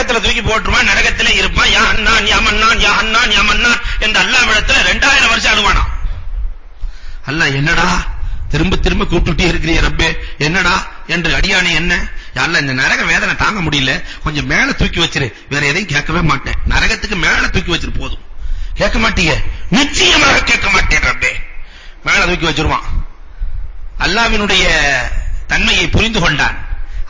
நரகத்துல தூக்கி போட்டுருவான் நரகத்திலே இருப்பான். யா அண்ணான் யா மன்னான் யா அண்ணான் யா மன்னான் என்று அல்லாஹ் விடத்துல 2000 வருஷம் அழுவானா அல்லாஹ் என்னடா? திரும்ப திரும்ப கூப்பிட்டுட்டே இருக்கிறீ ரப்பே. என்னடா? என்று அடியானே என்ன? அல்ல இந்த நரக வேதனை தாங்க முடியல. கொஞ்சம் மேல தூக்கி வச்சிரு. வேற எதையும் கேட்கவே மாட்டேன். நரகத்துக்கு மேல தூக்கி வச்சிரு போதும். கேட்க மாட்டீங்க நிச்சயமாக கேட்க மாட்டேன் ரப்பே. மேல தூக்கி வச்சிருவான். அல்லாஹ்வினுடைய தன்மையை புரிந்து கொண்டான்.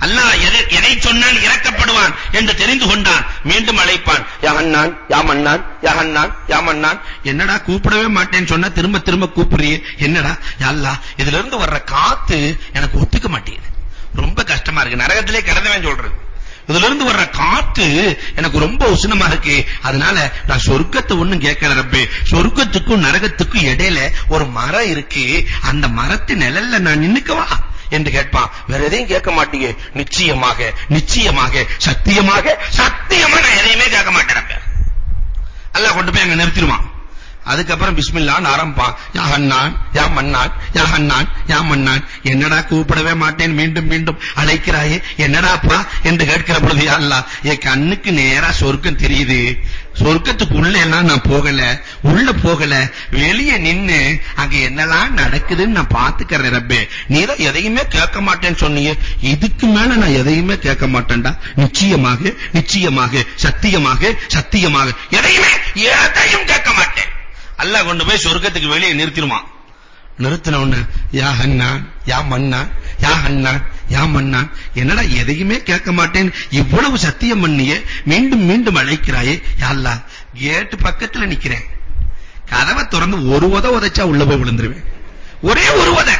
அல்லாஹ் எதை எதை சொன்னால் இறக்கப்படுவான் என்று தெரிந்து கொண்டான் மீண்டும் அழைப்பான். யா அண்ணான் யா மன்னான் யா அண்ணான் யா மன்னான் என்னடா கூப்பிடவே மாட்டேன்னு சொன்னா திரும்ப திரும்ப கூப்பிடுறியே? என்னடா? யா அல்லாஹ் இதுல இருந்து வர்ற காத்து எனக்கு ஒத்துக்க மாட்டேங்குது. ரொம்ப கஷ்டமா இருக்கு. நரகத்திலே கிடந்தவன் சொல்றது. இதுல இருந்து வர்ற காத்து எனக்கு ரொம்ப உஷ்ணமா இருக்கு. அதனால நான் சொர்க்கத்தை ஒண்ணும் கேட்கல ரப்பே. சொர்க்கத்துக்கும் நரகத்துக்கும் இடையில ஒரு மரம் இருக்கு. அந்த மரத்து நிழல்ல நான் நின்னுக்கவா? என்று கேட்பான். வேற எதையும் கேட்க மாட்டீங்க. நிச்சயமாக நிச்சயமாக சத்தியமாக சத்தியமா நான் எதையுமே கேட்க மாட்டேன் அல்லாஹ் கொண்டு போய் அங்க நிறுத்திடுவான். அதுக்கப்புறம் பிஸ்மில்லான்னு ஆரம்பிப்பான். யா ஹன்னான் யா மன்னான் யா ஹன்னான் யா மன்னான். என்னடா கூப்பிடவே மாட்டேன் மீண்டும் மீண்டும் அழைக்கிறாயே என்னடாப்பா என்று கேட்கிற பொழுது யா அல்லாஹ் என் கண்ணுக்கு நேரா சொர்க்கம் தெரியுது. சொர்க்கத்துக்குள்ள எல்லாம் நான் போகல உள்ள போகல வெளியே நின்னு அங்க என்னெல்லாம் நடக்குதுன்னு நான் பாத்துக்கறேன் ரப்பே. நீ தான் எதையுமே கேட்க மாட்டேன்னு சொன்னீங்க இதுக்கு மேல நான் எதையுமே கேட்க மாட்டேன்டா. நிச்சயமாக நிச்சயமாக சத்தியமாக சத்தியமாக. எதையுமே எதையும் கேட்க மாட்டேன். அல்லாஹ் கொண்டு போய் சொர்க்கத்துக்கு வெளியே நிறுத்திடுவான். நிறுத்தின உடனே யா ஹன்னான் யா மண்ணா யா அண்ணா யா மன்னான் என்னடா எதையுமே கேட்க மாட்டேன். இவ்வளவு சத்தியம் பண்ணியே மீண்டும் மீண்டும் அழைக்கிறாயே. யா அல்லாஹ் பக்கத்துல நிக்கிறேன். கதவை திறந்து ஒரு உத உதைச்சா உள்ள போய் விழுந்துருவேன். ஒரே ஒரு உத.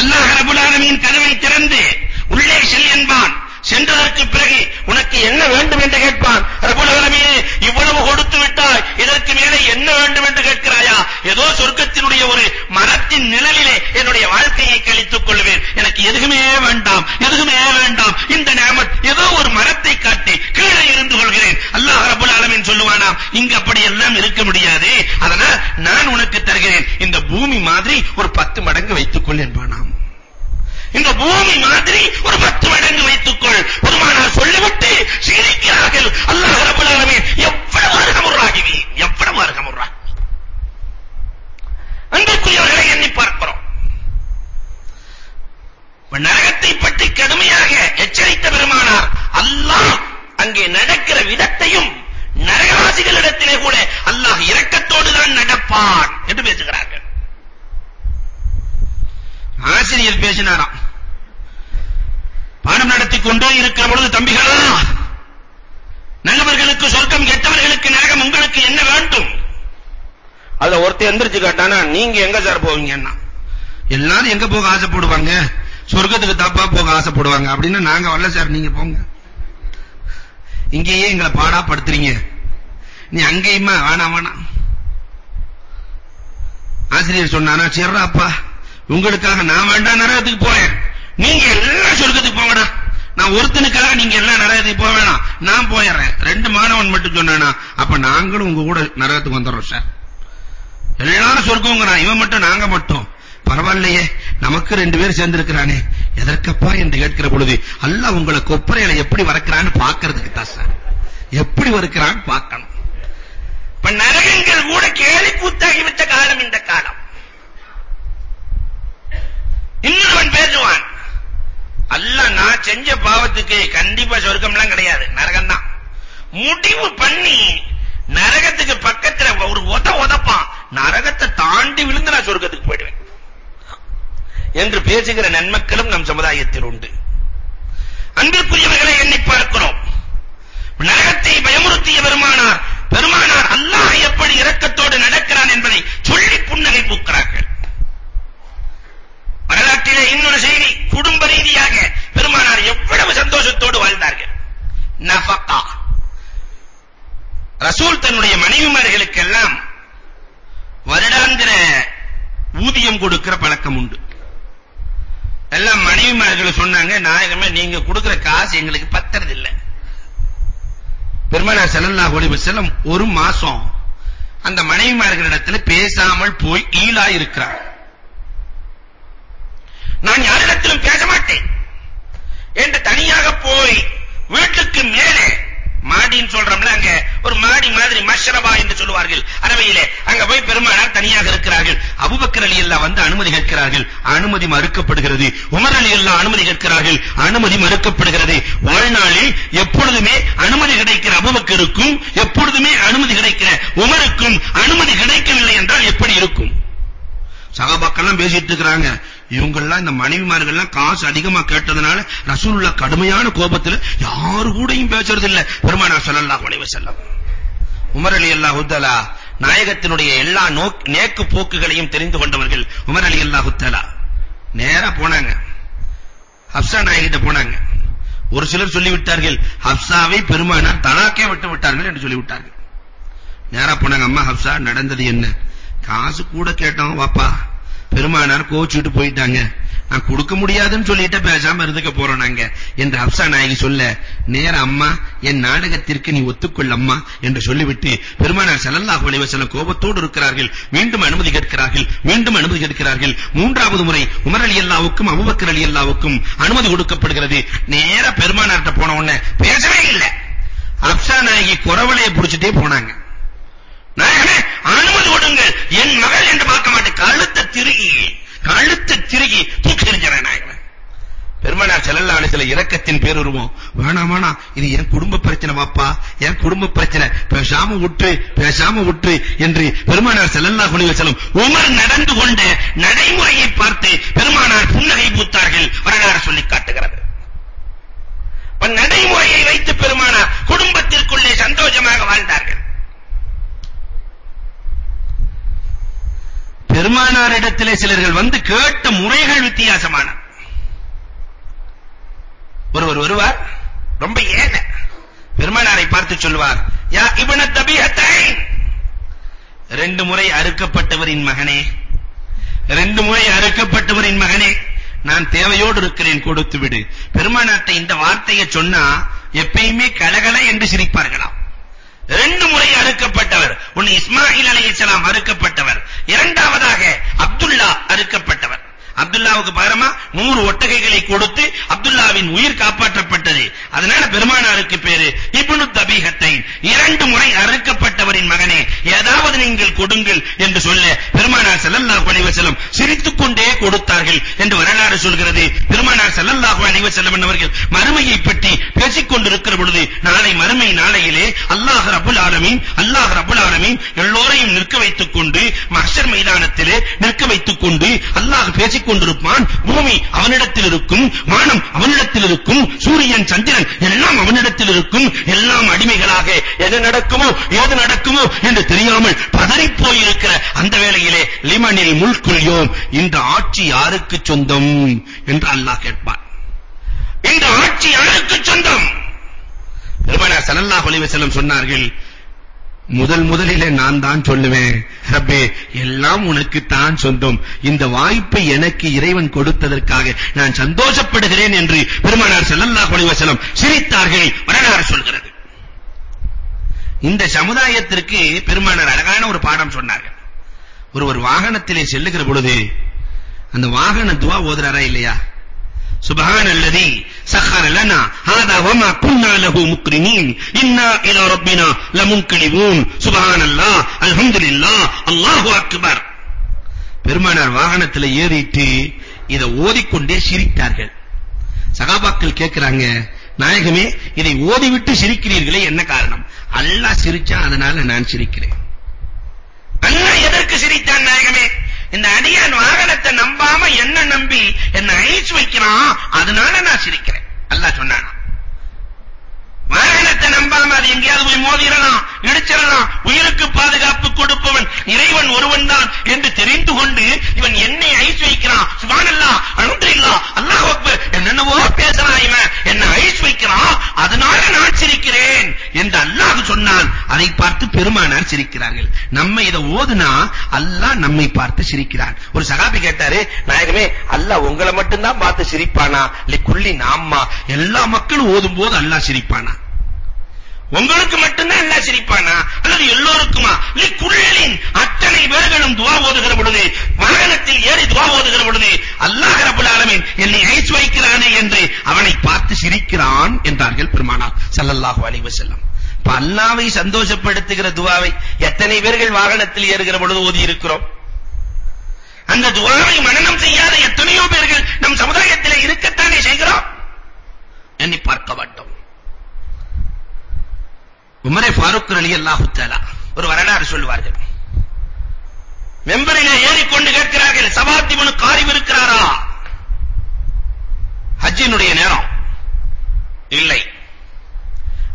அல்லாஹ் ரப்பல் ஆலமீன் கதவை திறந்து உள்ளே செல் என்பான். சென்றதற்கு பிறகு உனக்கு என்ன வேண்டும் என்று கேட்பான் ரப்பல் ஆலமீன் இவ்வளவு கொடுத்து விட்டாய் இதற்கு மேலே என்ன வேண்டும் என்று கேட்கிறாயா ஏதோ சொர்க்கத்தினுடைய ஒரு மரத்தின் நிழலிலே என்னுடைய வாழ்க்கையை கழித்துக் கொள்வேன் எனக்கு எதுவுமே வேண்டாம் எதுவுமே வேண்டாம் இந்த நேமத் ஏதோ ஒரு மரத்தை காட்டி கீழே இருந்து கொள்கிறேன் அல்லாஹ் ரப்பல் ஆலமீன் சொல்லுவானாம் இங்க அப்படி எல்லாம் இருக்க முடியாது அதனால் நான் உனக்கு தருகிறேன் இந்த பூமி மாதிரி ஒரு பத்து மடங்கு வைத்துக்கொள் என்பானாம் இந்த பூமி மாதிரி ஒரு பத்து மடங்கு வைத்துக்கொள் பெருமானார் சொல்லிவிட்டு சிரிக்கிறார்கள் அல்லாஹ் ரப்பல் ஆலமீன் எவ்வளவு அருகமுறாகிவி எவ்வளவு அருகமுறா அன்புக்குரியவர்களை எண்ணி பார்க்கிறோம் நரகத்தை பற்றி கடுமையாக எச்சரித்த பெருமானார் அல்லாஹ் அங்கே நடக்கிற விதத்தையும் நரகவாசிகளிடத்திலே கூட அல்லாஹ் இரக்கத்தோடு தான் நடப்பான் என்று பேசுகிறார்கள் ஆசிரியர் பேசினாராம் பாடம் நடத்தி கொண்டே இருக்கிற பொழுது தம்பிகளா நல்லவர்களுக்கு சொர்க்கம் கெட்டவர்களுக்கு நரகம் உங்களுக்கு என்ன வேண்டும் அதுல ஒருத்தர் எந்திரிச்சு கேட்டானா நீங்க எங்க சார் போவீங்கன்னா எல்லாரும் எங்க போக ஆசைப்படுவாங்க சொர்க்கத்துக்கு தப்பா போக ஆசைப்படுவாங்க அப்படின்னா நாங்க போங்க இங்கேயே எங்களை பாடா படுத்துறீங்க நீ அங்கேயுமா? வேணாம் வேணாம் ஆசிரியர் சொன்னானா சேர்றாப்பா உங்களுக்காக நான் வேண்டாம் நரகத்துக்கு போறேன். நீங்க எல்லாம் சொர்க்கத்துக்கு போங்கடா. நான் ஒருத்தனுக்காக நீங்க எல்லாம் நரகத்துக்கு போக வேணாம். நான் போயிடுறேன். ரெண்டு மாணவன் மட்டும் சொன்னானா அப்ப நாங்களும் உங்க கூட நரகத்துக்கு வந்துடுறோம் சார். எல்லாரும் சொர்க்கங்கிறான் இவன் மட்டும் நாங்க மட்டும். பரவாயில்லையே. நமக்கு ரெண்டு பேர் சேர்ந்து இருக்கிறானே எதற்கப்பா என்று கேட்கிற பொழுது அல்ல உங்களை கொப்பரையில எப்படி வளர்க்கிறான்னு பாக்குறதுக்கு தான் சார். எப்படி வறுக்கிறான்னு பார்க்கணும். இப்ப நரகங்கள் கூட கேலி கூத்தாகிவிட்ட காலம் இந்த காலம். இன்னொருவன் பேசுவான் அல்ல நான் செஞ்ச பாவத்துக்கு கண்டிப்பா சொர்க்கம்லாம் கிடையாது. நரகம் தான் முடிவு பண்ணி நரகத்துக்கு பக்கத்துல ஒரு உத உதப்பான். நரகத்தை தாண்டி விழுந்து நான் சொர்க்கத்துக்கு போயிடுவேன். என்று பேசுகிற நன்மக்களும் நம் சமுதாயத்தில் உண்டு. அன்பிற்குரியவர்களை எண்ணி பார்க்கிறோம். நரகத்தை பயமுறுத்திய பெருமானார் பெருமானார் அல்லாஹ் எப்படி இரக்கத்தோடு நடக்கிறான் என்பதை சொல்லி புன்னகை பூக்கிறார்கள். வரலாற்றிலே இன்னொரு செய்தி குடும்ப ரீதியாக பெருமானார் எவ்வளவு சந்தோஷத்தோடு வாழ்ந்தார்கள். நஃபகா. ரசூல் தன்னுடைய மனைவிமார்களுக்கெல்லாம் வருடாந்திர ஊதியம் கொடுக்கிற பழக்கம் உண்டு. எல்லாம் மனைவிமார்கள் சொன்னாங்க நாயகமே நீங்க கொடுக்கிற காசு எங்களுக்கு பத்தறது இல்ல பெருமானார் ஸல்லல்லாஹு அலைஹி வஸல்லம் ஒரு மாசம் அந்த மனைவிமார்களிடத்தில் பேசாமல் போய் ஈலா இருக்கிறார் நான் யாரிடத்திலும் பேச மாட்டேன். என்று தனியாக போய் வீட்டுக்கு மேலே மாடின்னு சொல்றோம்ல அங்க ஒரு மாடி மாதிரி மஷ்ரபா என்று சொல்லுவார்கள். அரபியிலே அங்க போய் பெருமானார் தனியாக இருக்கிறார்கள். அபூபக்கர் ரலியல்லாஹு வந்து அனுமதி கேட்கிறார்கள். அனுமதி மறுக்கப்படுகிறது. உமர் ரலியல்லாஹு அனுமதி கேட்கிறார்கள். அனுமதி மறுக்கப்படுகிறது. வாழ்நாளில் எப்பொழுதுமே அனுமதி கிடைக்கிற அபூபக்கருக்கும் எப்பொழுதுமே அனுமதி கிடைக்கிற உமருக்கும் அனுமதி கிடைக்கவில்லை என்றால் எப்படி இருக்கும்? சகாபாக்கெல்லாம் பேசிட்டு இருக்காங்க இவங்கெல்லாம் இந்த மனைவிமார்கள்லாம் காசு அதிகமா கேட்டதனால ரசூலுல்லாஹ் கடுமையான கோபத்துல யாரு கூடயும் பேசுறது இல்ல பெருமானார் ஸல்லல்லாஹு அலைஹி வஸல்லம். உமர் அலி தஆலா நாயகத்தினுடைய எல்லா நேக்கு போக்குகளையும் தெரிந்து கொண்டவர்கள் உமர் அலி தஆலா. நேரா போனாங்க. ஹப்சா நாயகிட்ட போனாங்க. ஒரு சிலர் சொல்லிவிட்டார்கள் ஹப்சாவை பெருமானார் தலாக்கே விட்டு விட்டார்கள் என்று சொல்லிவிட்டார்கள். நேரா போனாங்க அம்மா ஹப்சா நடந்தது என்ன? காசு கூட கேட்டோம் வாப்பா. பெருமானார் கோச்சிட்டு போயிட்டாங்க. நான் கொடுக்க முடியாதுன்னு சொல்லிட்டு பேசாம இருந்துக்க போறோம் நாங்க. என்று ஹப்சா நாயகி சொல்ல நேர அம்மா என் நாடகத்திற்கு நீ ஒத்துக்கொள் அம்மா என்று சொல்லிவிட்டு பெருமானார் ஸல்லல்லாஹு அலைஹி வஸல்லம் கோபத்தோடு இருக்கிறார்கள். மீண்டும் அனுமதி கேட்கிறார்கள். மீண்டும் அனுமதி கேட்கிறார்கள். மூன்றாவது முறை உமர் ரலியல்லாஹுக்கும் அபூபக்கர் ரலியல்லாஹுக்கும் அனுமதி கொடுக்கப்படுகிறது. நேர பெருமானார்ட்ட போன உடனே பேசவே இல்லை. ஹப்சா நாயகி குரவலையை புடிச்சிட்டே போனாங்க. நாயகமே அனுமதி கொடுங்கள். என் மகள் என்று பார்க்க மாட்டேன். கழுத்தை திருகி கழுத்தை திருகி தூக்கி எறிஞ்சறேன் நாயகமே பெருமானார் ஸல்லல்லாஹு அலைஹி வஸல்லம் இரக்கத்தின் பேருருவம் வேணாம் வேணாம். இது என் குடும்ப பிரச்சனை வாப்பா. என் குடும்ப பிரச்சனை. பேசாம விட்டு பேசாம விட்டு என்று பெருமானார் ஸல்லல்லாஹு அலைஹி வஸல்லம் உமர் நடந்து கொண்ட நடைமுறையை பார்த்து பெருமானார் புன்னகை பூத்தார்கள். வரலாறு சொல்லி காட்டுகிறது. நடைமுறையை வைத்து பெருமானார் குடும்பத்திற்குள்ளே சந்தோஷமாக வாழ்ந்தார்கள். பெருமானாரிடத்திலே சிலர்கள் வந்து கேட்ட முறைகள் வித்தியாசமான. ஒருவர் வருவார். ரொம்ப ஏன. பெருமானாரை பார்த்து சொல்வார். யா இப்ன தபீஹத்தை ரெண்டு முறை அறுக்கப்பட்டவரின் மகனே. ரெண்டு முறை அறுக்கப்பட்டவரின் மகனே. நான் தேவையோடு இருக்கிறேன் கொடுத்து விடு. பெருமானார்ட்ட இந்த வார்த்தையை சொன்னா எப்பயுமே கலகல என்று சிரிப்பார்களாம். ரெண்டு முறை அறுக்கப்பட்டவர். ஒன்னு இஸ்மாயில் அலைஹிஸ்ஸலாம் அறுக்கப்பட்டவர். இரண்டாவதாக அப்துல்லா அறுக்கப்பட்டவர். அப்துல்லாவுக்கு பகரமா நூறு ஒட்டகைகளை கொடுத்து அப்துல்லாவின் உயிர் காப்பாற்றப்பட்டது. அதனால பெருமானாருக்கு பேரு இப்னு தபீகத்தை. இரண்டு முறை அறுக்கப்பட்டவரின் மகனே ஏதாவது நீங்கள் கொடுங்கள் என்று சொல்ல பெருமானார் ஸல்லல்லாஹு அலைஹி வஸல்லம் சிரித்துக்கொண்டே கொடுத்தார்கள் என்று வரலாறு சொல்கிறது. பெருமானார் ஸல்லல்லாஹு அலைஹி வஸல்லம் அவர்கள் மறுமையை பற்றி பேசிக் கொண்டிருக்கிற பொழுது நாளை மறுமை நாளையிலே அல்லாஹ் ரப்பல் ஆலமீன் அல்லாஹ் ரப்பல் ஆலமீன் எல்லோரையும் நிற்க வைத்துக் கொண்டு மஹ்ஷர் மைதானத்திலே நிற்க வைத்துக் கொண்டு அல்லாஹ் பேசிக் கொண்டிருப்பான். பூமி அவனிடத்தில் இருக்கும் வானம் அவனிடத்தில் இருக்கும் சூரியன் சந்திரன் எல்லாம் அவனிடத்தில் இருக்கும் எல்லாம் அடிமைகளாக என்ன நடக்குமோ ஏது நடக்குமோ என்று தெரியாமல் பதறிப் போயிருக்கிற அந்த வேளையிலே லிமனில் முல்குல் இந்த ஆட்சி யாருக்கு சொந்தம் என்று அல்லாஹ் கேட்பான். இந்த ஆட்சி யாருக்கு சொந்தம்? பெருமானார் ஸல்லல்லாஹு அலைஹி வஸல்லம் சொன்னார்கள் முதல் முதலிலே நான் தான் சொல்லுவேன். ரப்பே எல்லாம் உனக்கு தான் சொந்தம். இந்த வாய்ப்பை எனக்கு இறைவன் கொடுத்ததற்காக நான் சந்தோஷப்படுகிறேன் என்று பெருமானார் ஸல்லல்லாஹு அலைஹி வஸல்லம் சிரித்தார்கள். வரலாறு சொல்கிறது. இந்த சமுதாயத்திற்கு பெருமானார் அழகான ஒரு பாடம் சொன்னார்கள். ஒருவர் வாகனத்திலே செல்லுகிற பொழுது அந்த வாகன துவா ஓதுறாரா இல்லையா? சுபஹானல்லதி سخر لنا هذا وما كنا له مقرنين إنا إلى ربنا لمنقلبون سبحان الله الحمد لله الله أكبر பெருமானார் வாகனத்துல ஏறிட்டு இத ஓதிக்கொண்டே சிரித்தார்கள் சகாபாக்கள் கேட்கிறாங்க நாயகமே இதை ஓதிவிட்டு சிரிக்கிறீர்களே என்ன காரணம் அல்லாஹ் சிரிச்சா அதனால நான் சிரிக்கிறேன் அல்லாஹ் எதற்கு சிரித்தான் நாயகமே இந்த அடியான் வாகனத்தை நம்பாம என்ன நம்பி என்ன அழிச்சு வைக்கிறான்? அதனால நான் சிரிக்கிறேன். அல்லாஹ் சொன்னானா? மரணத்தை நம்பாம அது எங்கேயாவது போய் மோதிரலாம் இடிச்சிடலாம் உயிருக்கு பாதுகாப்பு கொடுப்பவன் இறைவன் ஒருவன் தான் என்று தெரிந்து கொண்டு இவன் என்னை ஐஸ் வைக்கிறான். சுப்ஹானல்லாஹ் அல்ஹம்துலில்லாஹ் அல்லாஹ் அக்பர். என்னென்னவோ பேசுறான் இவன். என்ன ஐஸ் வைக்கிறான். அதனால நான் சிரிக்கிறேன் என்று அல்லாஹ் சொன்னான் அதை பார்த்து பெருமானார் சிரிக்கிறார்கள். நம்ம இத ஓதுனா அல்லாஹ் நம்மை பார்த்து சிரிக்கிறான். ஒரு சகாபி கேட்டாரு நாயகமே அல்லாஹ் உங்களை மட்டும் தான் பார்த்து சிரிப்பானா? லிக்குல்லி நாம்மா. எல்லா மக்களும் ஓதும்போது அல்லாஹ் சிரிப்பானா? உங்களுக்கு மட்டும்தான் அல்லாஹ் சிரிப்பானா? அல்லது எல்லோருக்குமா? லிக்குல்லின் அத்தனை பேர்களும் துஆ ஓதுகிற பொழுது வாகனத்தில் ஏறி துஆ ஓதுகிற பொழுது அல்லாஹ் ரப்பல் ஆலமீன் என்னை ஐஸ்வரிக்கிறானே என்று அவனை பார்த்து சிரிக்கிறான் என்றார்கள் பெருமானார் ஸல்லல்லாஹு அலைஹி வஸல்லம். இப்ப அல்லாஹ்வை சந்தோஷப்படுத்துகிற துஆவை எத்தனை பேர்கள் வாகனத்தில் ஏறுகிற பொழுது ஓதி இருக்கிறோம்? அந்த துஆவை மனனம் செய்யாத எத்தனையோ பேர்கள் நம் சமுதாயத்தில் இருக்கத்தானே செய்கிறோம்? எண்ணி பார்க்க வேண்டும் உமரே ஃபாரூக் ரலியல்லாஹு தஆலா. ஒரு வரலாறு சொல்லுவார்கள். மெம்பரிலே ஏறிக்கொண்டு கேட்கிறார்கள் சவாத்திபுன் காரிம் இருக்கிறாரா? ஹஜ்ஜினுடைய நேரம். இல்லை.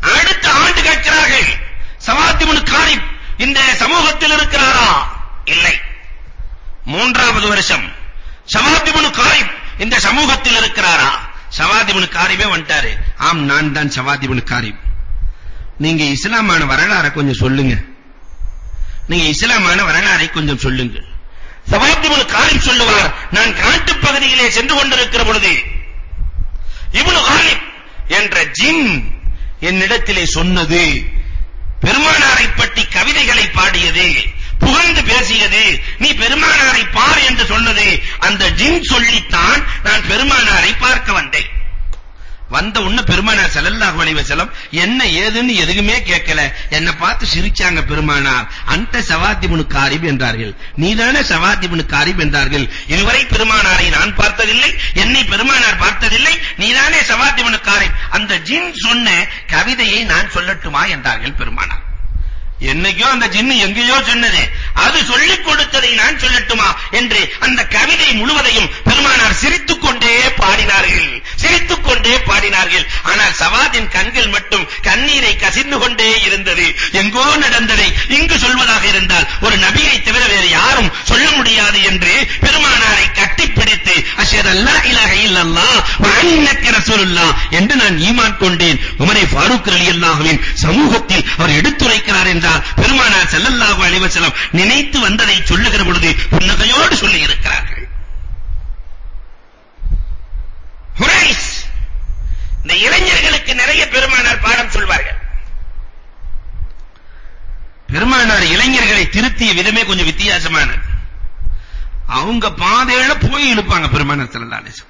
அடுத்த ஆண்டு கேட்கிறார்கள் சவாத்திபுன் காரிம் இந்த சமூகத்தில் இருக்கிறாரா? இல்லை. மூன்றாவது வருஷம் சவாத்திபுன் காரிம் இந்த சமூகத்தில் இருக்கிறாரா? சவாதிபுன் காரிமே வந்துட்டாரு. ஆம் நான் தான் சவாதிபுன் காரிம். நீங்க இஸ்லாமான வரலாறை கொஞ்சம் சொல்லுங்க. நீங்க இஸ்லாமான வரலாறை கொஞ்சம் சொல்லுங்க. சவாத்திபுல் காலிப் சொல்லுவார் நான் காட்டு பகுதியிலே சென்று கொண்டிருக்கிற பொழுது இப்னு காலிப் என்ற ஜின் என்னிடத்திலே சொன்னது பெருமானாரை பற்றி கவிதைகளை பாடியது புகழ்ந்து பேசியது நீ பெருமானாரை பார் என்று சொன்னது அந்த ஜின் சொல்லித்தான் நான் பெருமானாரை பார்க்க வந்தேன். வந்த உடனே பெருமானார் ஸல்லல்லாஹு அலைஹி வஸல்லம் என்ன ஏதுன்னு எதுக்குமே கேட்கல. என்ன பார்த்து சிரிச்சாங்க பெருமானார். அந்த சவாத்திபுனு காரிப் என்றார்கள். நீதானே சவாத்திபுனு காரிப் என்றார்கள். இதுவரை பெருமானாரை நான் பார்த்ததில்லை என்னை பெருமானார் பார்த்ததில்லை நீதானே சவாத்திபுனு காரிப். அந்த ஜின் சொன்ன கவிதையை நான் சொல்லட்டுமா என்றார்கள் பெருமானார். என்னைக்கோ அந்த ஜின்னு எங்கேயோ சொன்னது. அது சொல்லிக் கொடுத்ததை நான் சொல்லட்டுமா என்று அந்த கவிதை முழுவதையும் பெருமானார் சிரித்துக் கொண்டே பாடினார்கள். சிரித்துக் கொண்டே பாடினார்கள். ஆனால் சவாதின் கண்கள் மட்டும் கண்ணீரை கசிந்து கொண்டே இருந்தது. எங்கோ நடந்ததை இங்கு சொல்வதாக இருந்தால் ஒரு நபியை தவிர வேறு யாரும் சொல்ல முடியாது என்று பெருமானாரை கட்டிப்பிடித்து அஷஹது அல்லா இலாஹ இல்லல்லாஹ் வ அன்னக என்று நான் ஈமான் கொண்டேன். உமரை ஃபாரூக் ரலியல்லாஹுவின் சமூகத்தில் அவர் எடுத்துரைக்கிறார் என்றால் பெருமானார் ஸல்லல்லாஹு அலைஹி வஸல்லம் நினைத்து வந்ததை சொல்லுகிற பொழுது புன்னகையோடு சொல்லி இருக்கிறார்கள் ஹுரைஸ் இந்த இளைஞர்களுக்கு நிறைய பெருமானார் பாடம் சொல்வார்கள். பெருமானார் இளைஞர்களை திருத்திய விதமே கொஞ்சம் வித்தியாசமானது. அவங்க பாதையில போய் இழுப்பாங்க பெருமானார் ஸல்லல்லாஹு அலைஹி வஸல்லம்.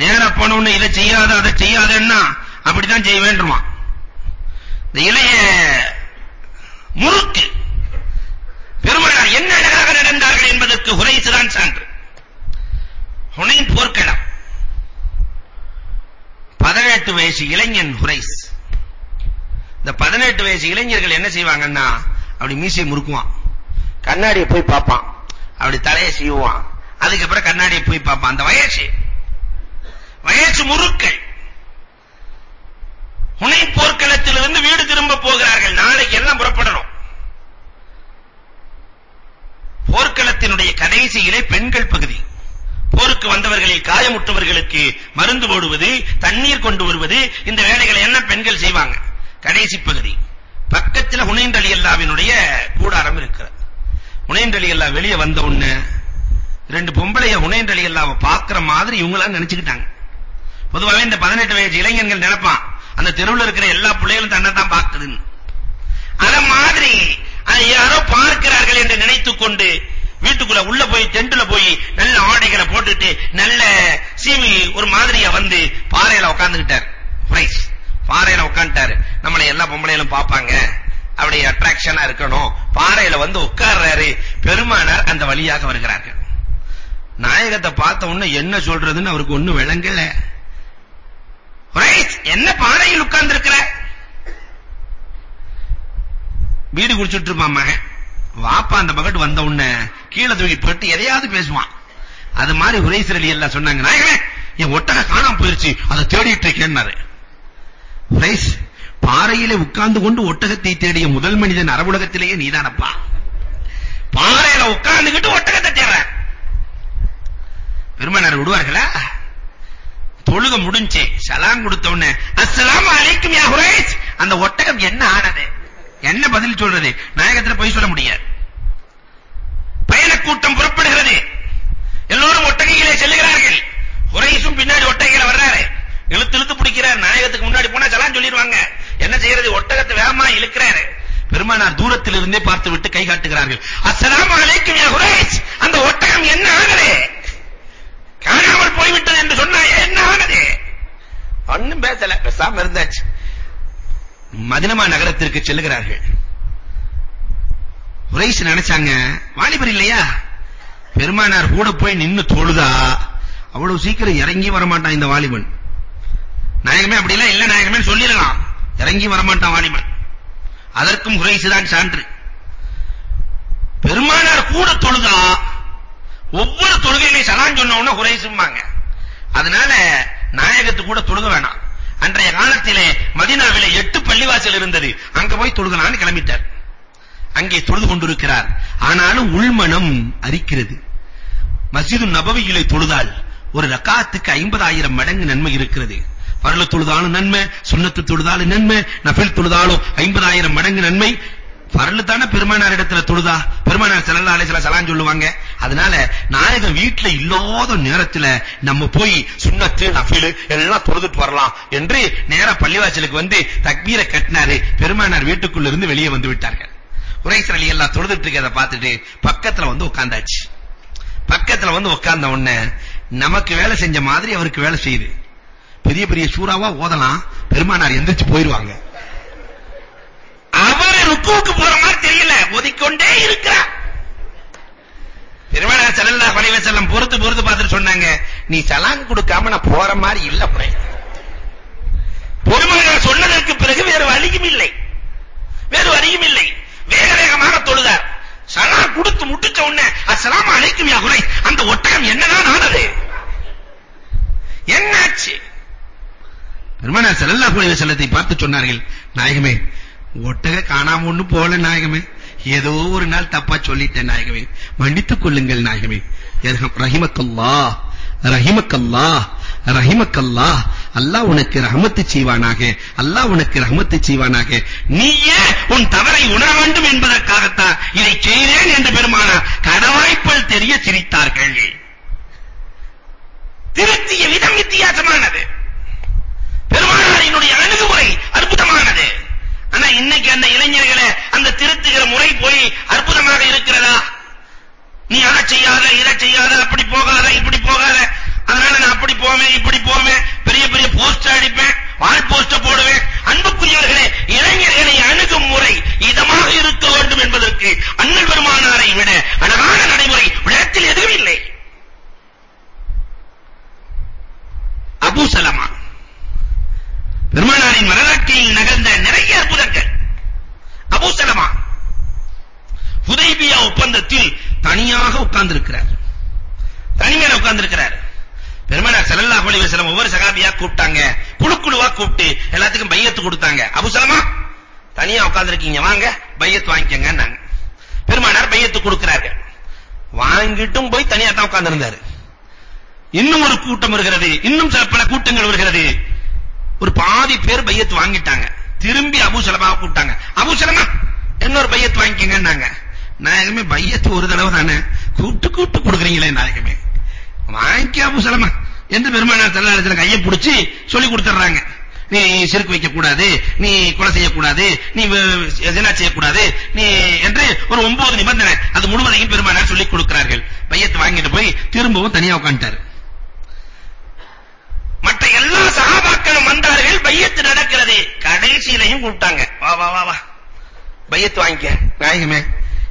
நேரா போனவனே இதை செய்யாத அதை செய்யாதன்னா அப்படிதான் செய்ய வேண்டுமா இந்த இளைய முறுக்கு. பெருமானார் என்ன அழகாக நடந்தார்கள் என்பதற்கு ஹுரைஸ் தான் சான்று. ஹுனைன் போர்க்களம். பதினெட்டு வயசு இளைஞன் ஹுரைஸ். இந்த பதினெட்டு வயசு இளைஞர்கள் என்ன செய்வாங்கன்னா அப்படி மீசை முறுக்குவான். கண்ணாடியை போய் பார்ப்பான். அப்படி தலையை சீவுவான். அதுக்கப்புறம் கண்ணாடியை போய் பார்ப்பான். அந்த வயசு. வயசு முறுக்கள். உனை போர்க்களத்திலிருந்து வீடு திரும்ப போகிறார்கள். நாளைக்கு எல்லாம் புறப்படணும். போர்க்களத்தினுடைய கடைசியிலே பெண்கள் பகுதி. போருக்கு வந்தவர்களில் காயமுற்றவர்களுக்கு மருந்து போடுவது தண்ணீர் கொண்டு வருவது இந்த வேலைகளை என்ன பெண்கள் செய்வாங்க. கடைசி பகுதி. பக்கத்துல ஹுனைன் ரலியல்லாவினுடைய கூடாரம் இருக்கிறது. ஹுனைன் அல்லா வெளியே வந்த உடனே ரெண்டு பொம்பளைய ஹுனைன் ரலியல்லாவை பார்க்கிற மாதிரி இவங்களாம் நினைச்சுக்கிட்டாங்க. பொதுவாகவே இந்த 18 வயசு இளைஞர்கள் நினைப்பான் அந்த தெருவுல இருக்கிற எல்லா பிள்ளைகளும் தன்னை தான் பார்க்குதுன்னு. அத மாதிரி அதை யாரோ பார்க்கிறார்கள் என்று நினைத்து கொண்டு வீட்டுக்குள்ள உள்ள போய் டென்ட்ல போய் நல்ல ஆடைகளை போட்டுட்டு நல்ல சீவி ஒரு மாதிரியா வந்து பாறையில உட்கார்ந்துட்டார் பிரைஸ் பாறையில உட்கார்ந்துட்டாரு நம்மளை எல்லா பொம்பளைகளும் பார்ப்பாங்க. அப்படி அட்ராக்ஷனா இருக்கணும். பாறையில வந்து உட்கார்றாரு. பெருமானார் அந்த வழியாக வருகிறார்கள். நாயகத்தை பார்த்த உடனே என்ன சொல்றதுன்னு அவருக்கு ஒண்ணு விளங்கல. என்ன பானையில் உட்கார்ந்து இருக்கிற வீடு குடிச்சிட்டு இருப்பான் மகன். வாப்பா அந்த மகட்டு வந்த உடனே கீழே தூக்கி போட்டு எதையாவது பேசுவான். அது மாதிரி உரைசர் அலி எல்லாம் சொன்னாங்க நாயகமே என் ஒட்டக காணாம போயிருச்சு அதை தேடிட்டு இருக்கேன்னாரு. உரைஸ் பாறையிலே உட்கார்ந்து கொண்டு ஒட்டகத்தை தேடிய முதல் மனிதன் அரபுலகத்திலேயே நீதானப்பா. பாறையில உட்கார்ந்துகிட்டு ஒட்டகத்தை தேடுற. பெருமானார் விடுவார்களா? தொழுக முடிஞ்சே சலாம் கொடுத்த உடனே அஸ்ஸலாமு அலைக்கும் யா குரைஷ். அந்த ஒட்டகம் என்ன ஆனது? என்ன பதில் சொல்றது? நாயகத்துல போய் சொல்ல முடியாது. பயண கூட்டம் புறப்படுகிறது. எல்லோரும் ஒட்டகையிலே செல்லுகிறார்கள். குரைஷும் பின்னாடி ஒட்டகையில வர்றாரு. இழுத்து இழுத்து பிடிக்கிறார். நாயகத்துக்கு முன்னாடி போனா சலாம் சொல்லிடுவாங்க. என்ன செய்யறது? ஒட்டகத்தை வேகமா இழுக்கிறாரு. பெருமானார் தூரத்தில் இருந்தே பார்த்து விட்டு கை காட்டுகிறார்கள். அஸ்ஸலாமு அலைக்கும் யா குரைஷ். அந்த ஒட்டகம் என்ன ஆனது? காணாமல் போய்விட்டது என்று சொன்னா என்ன ஆனது? ஒண்ணும் பேசல பேசாம இருந்தாச்சு. மதினமா நகரத்திற்கு செல்லுகிறார்கள். குறைஷ் நினைச்சாங்க வாலிபர் இல்லையா? பெருமானார் கூட போய் நின்னு தொழுதா? அவ்வளவு சீக்கிரம் இறங்கி வரமாட்டான் இந்த வாலிபன். நாயகமே அப்படிலாம் இல்ல நாயகமே சொல்லிடலாம். இறங்கி வரமாட்டான் வாலிபன். அதற்கும் குறைசு தான் சான்று. பெருமானார் கூட தொழுதா? ஒவ்வொரு தொழுகையிலையும் சலாம் சொன்ன உடனே குறைசும்பாங்க. அதனால நாயகத்து கூட தொழுக வேணாம். அன்றைய காலத்திலே மதீனாவிலே எட்டு பள்ளிவாசல் இருந்தது. அங்க போய் தொழுகலான்னு கிளம்பிட்டார். அங்கே தொழுது கொண்டிருக்கிறார். ஆனாலும் உள்மனம் அரிக்கிறது. மஸ்ஜிது நபவியிலே தொழுதால் ஒரு ரக்காத்துக்கு ஐம்பதாயிரம் மடங்கு நன்மை இருக்கிறது. பரல தொழுதாலும் நன்மை சுண்ணத்து தொழுதாலும் நன்மை நஃபில் தொழுதாலும் ஐம்பதாயிரம் மடங்கு நன்மை பரலு தானே பெருமானார் இடத்துல தொழுதா? பெருமானார் செல்லல்லா அலைஹி வஸல்லம் சலாம் சொல்லுவாங்க. அதனால நாயகம் வீட்ல இல்லாத நேரத்துல நம்ம போய் சுண்ணத்து நஃபில் எல்லாம் தொழுதுட்டு வரலாம் என்று நேரா பள்ளிவாசலுக்கு வந்து தக்பீரை கட்டினாரு. பெருமானார் வீட்டுக்குள்ள இருந்து வெளியே வந்து விட்டார்கள். உரைசர் அலி எல்லாம் தொழுதுட்டு இருக்கிறத பார்த்துட்டு பக்கத்துல வந்து உட்கார்ந்தாச்சு பக்கத்துல வந்து உட்கார்ந்த உடனே நமக்கு வேலை செஞ்ச மாதிரி அவருக்கு வேலை செய்யுது. பெரிய பெரிய சூறாவா ஓதலாம். பெருமானார் எந்திரிச்சு போயிருவாங்க. அவர் ருக்குவுக்கு போற மாதிரி தெரியல. ஓதிக்கொண்டே இருக்கிறார் பெருமானார் ஸல்லல்லாஹு அலைஹி வஸல்லம் பொறுத்து பொறுத்து பார்த்துட்டு சொன்னாங்க நீ சலாம் கொடுக்காம நான் போற மாதிரி இல்ல புரே. பெருமானார் சொன்னதற்கு பிறகு வேறு வழியும் இல்லை. வேறு வழியும் இல்லை. வேக வேகமாக தொழுதார். சலாம் கொடுத்து முட்டுச்ச உடனே அஸ்ஸலாமு அலைக்கும் யா குரை அந்த ஒட்டகம் என்னதான் ஆனது? என்னாச்சு? பெருமானார் ஸல்லல்லாஹு அலைஹி வஸல்லத்தை பார்த்து சொன்னார்கள் நாயகமே ஒட்டக காணாம ஒண்ணு போல நாயகமே. ஏதோ ஒரு நாள் தப்பா சொல்லிட்டேன் நாயகமே. மன்னித்துக் கொள்ளுங்கள் நாயகமே. ரஹிமக்கல்லா ரஹிமக்கல்லா ரஹிமக்கல்லா அல்லாஹ் உனக்கு ரஹமத்து செய்வானாக அல்லாஹ் உனக்கு ரஹமத்து செய்வானாக. நீயே உன் தவறை உணர வேண்டும் என்பதற்காகத்தான் இதை செய்தேன் என்று பெருமானார் கடவாய்ப்பல் தெரிய சிரித்தார்கள். திருத்திய விதம் வித்தியாசமானது. பெருமானாரினுடைய அணுகுமுறை அற்புதமானது. ஆனா இன்னைக்கு அந்த இளைஞர்களை அந்த திருத்துகிற முறை போய் அற்புதமாக இருக்கிறதா? நீ அதை செய்யாத இதை செய்யாத அப்படி போகாத இப்படி போகாத. அதனால நான் அப்படி போவேன் இப்படி போவேன் பெரிய பெரிய போஸ்ட் அடிப்பேன் வால் போஸ்டர் போடுவேன். அன்புக்குரியவர்களே இளைஞர்களை அணுகும் முறை இதமாக இருக்க வேண்டும் என்பதற்கு அண்ணல் பெருமானாரை விட அழகான நடைமுறை உலகத்தில் எதுவும் இல்லை. அபு சலமா பெருமானாரின் வரலாற்றில் நகர்ந்த நிறைய அற்புதங்கள். அபு சலமா. ஹுதைபியா ஒப்பந்தத்தில் தனியாக உட்கார்ந்திருக்கிறார். தனிமையில உட்கார்ந்திருக்கிறார். பெருமானார் ஸல்லல்லாஹு அலைஹி வஸல்லம் ஒவ்வொரு சகாபியா கூப்பிட்டாங்க. குழு குழுவா கூப்பிட்டு எல்லாத்துக்கும் பையத்து கொடுத்தாங்க. அபு சலமா தனியா உட்கார்ந்திருக்கீங்க வாங்க பையத் வாங்கிக்கங்கன்னாங்க. பெருமானார் பையத்து கொடுக்கிறார்கள். வாங்கிட்டும் போய் தனியா தான் உட்கார்ந்திருந்தாரு. இன்னும் ஒரு கூட்டம் வருகிறது. இன்னும் சில பல கூட்டங்கள் வருகிறது. ஒரு பாதி பேர் பையத்து வாங்கிட்டாங்க. திரும்பி அபூ சலமாவை கூப்பிட்டாங்க. அபூ சலமா இன்னொரு பையத்து வாங்கிக்கங்கன்னாங்க. நாயகமே பையத்து ஒரு தடவை தானே கூப்பிட்டு கூப்பிட்டு கொடுக்குறீங்களே நாயகமே. வாங்கிக்க அபூ சலமா என்று பெருமானார் ஸல்லல்லாஹு கையை பிடிச்சி சொல்லி கொடுத்துறாங்க நீ சிறுக்கு வைக்க கூடாது நீ கொலை செய்ய கூடாது நீ ஜினா செய்ய கூடாது நீ என்று ஒரு ஒன்பது நிபந்தனை அது முழுவதையும் பெருமானார் சொல்லி கொடுக்கிறார்கள். பையத்து வாங்கிட்டு போய் திரும்பவும் தனியா உட்கார்ந்தாரு கூப்பிட்டது கடைசியிலையும் கூப்பிட்டாங்க. வா வா வா வா. பையத்து வாங்கிக்க. நாயகமே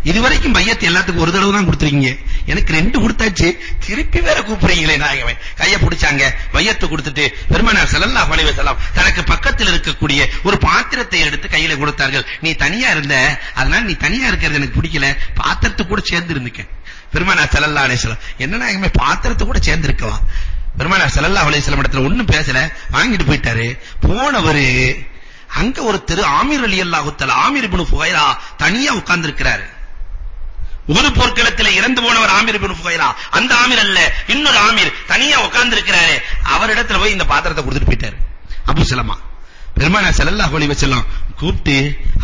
இதுவரைக்கும் பையத்து எல்லாத்துக்கும் ஒரு தடவை தான் கொடுத்துருக்கீங்க. எனக்கு ரெண்டு கொடுத்தாச்சு. திருப்பி வேற கூப்பிடுறீங்களே நாயகமே. கைய பிடிச்சாங்க. பையத்தை கொடுத்துட்டு பெருமானார் ஸல்லல்லாஹு அலைஹி வஸல்லம் தனக்கு பக்கத்தில் இருக்கக்கூடிய ஒரு பாத்திரத்தை எடுத்து கையில கொடுத்தார்கள். நீ தனியா இருந்த? அதனால நீ தனியா இருக்கிறது எனக்கு பிடிக்கல. பாத்திரத்தை கூட சேர்ந்து இருந்துக்க. பெருமானார் ஸல்லல்லாஹு அலைஹி வஸல்லம் என்ன நாயகமே பாத்திரத்தை கூட சேர்ந்து இருக்கவா? பெருமானார் ஸல்லல்லாஹு அலைஹி வஸல்லம் இடத்துல ஒண்ணும் பேசல. வாங்கிட்டு போயிட்டாரு. போனவரு அங்க ஒரு திரு ஆமீர் ரலியல்லாஹு தஆலா ஆமீர் இப்னு ஃபுகைரா தனியா உட்கார்ந்து இருக்கிறாரு ஒரு போர்க்களத்தில் இறந்து போனவர் ஆமீர் இப்னு ஃபுகைரா. அந்த ஆமீர் அல்ல இன்னொரு ஆமீர் தனியா உட்கார்ந்து இருக்கிறாரு அவரிடத்துல போய் இந்த பாத்திரத்தை கொடுத்துட்டு போயிட்டாரு. Abu Salama. பெருமானா ஸல்லல்லாஹு அலைஹி வஸல்லம் கூப்பிட்டு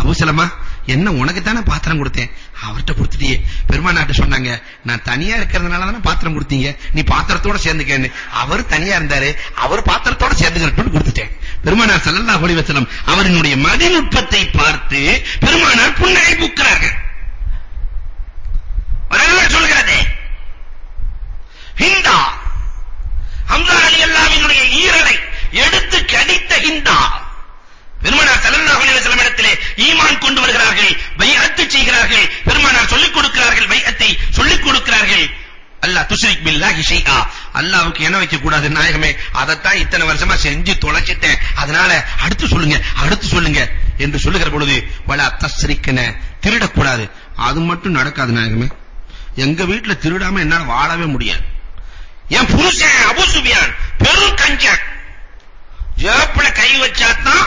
அபூசலமா என்ன உனக்கு தானே பாத்திரம் கொடுத்தேன்? அவர்ட்ட கொடுத்துட்டியே. பெருமானாட்ட சொன்னாங்க நான் தனியா இருக்கிறதுனால தானே பாத்திரம் கொடுத்தீங்க? நீ பாத்திரத்தோட சேர்ந்துக்கன்னு. அவர் தனியா இருந்தாரு அவர் பாத்திரத்தோட சேர்ந்துக்கணும்னு கொடுத்துட்டேன். பெருமானார் ஸல்லல்லாஹு அலைஹி வஸல்லம் அவரினுடைய மதிநுட்பத்தை பார்த்து பெருமானார் புன்னகை பூக்கிறார்கள். வரலாறு சொல்கிறது ஹிந்தா ஹம்சா ரலியல்லாஹுவினுடைய ஈரலை எடுத்து கடித்த ஹிந்தா. பெருமானார் ஸல்லல்லாஹு அலைஹி வஸல்லம் இடத்திலே ஈமான் கொண்டு வருகிறார்கள் பைஅத் செய்கிறார்கள் பெருமானார் சொல்லிக் கொடுக்கிறார்கள் பைஅத்தை சொல்லிக் கொடுக்கிறார்கள். அல்லாஹ் துஷ்ரிக் பில்லாஹி ஷைஆ. அல்லாஹ்வுக்கு என்ன வைக்க கூடாது நாயகமே. அதத்தான் இத்தனை வருஷமா செஞ்சு தொலைச்சிட்டேன். அதனால அடுத்து சொல்லுங்க அடுத்து சொல்லுங்க என்று சொல்லுகிற பொழுது வலா தஸ்ரிக்கன திருடக்கூடாது. அது மட்டும் நடக்காது நாயகமே. எங்க வீட்ல திருடாம என்னால வாழவே முடியாது. என் புருஷன் அபு சுபியான் பெரும் கஞ்சன். ஜேப்ல கை வச்சாதான்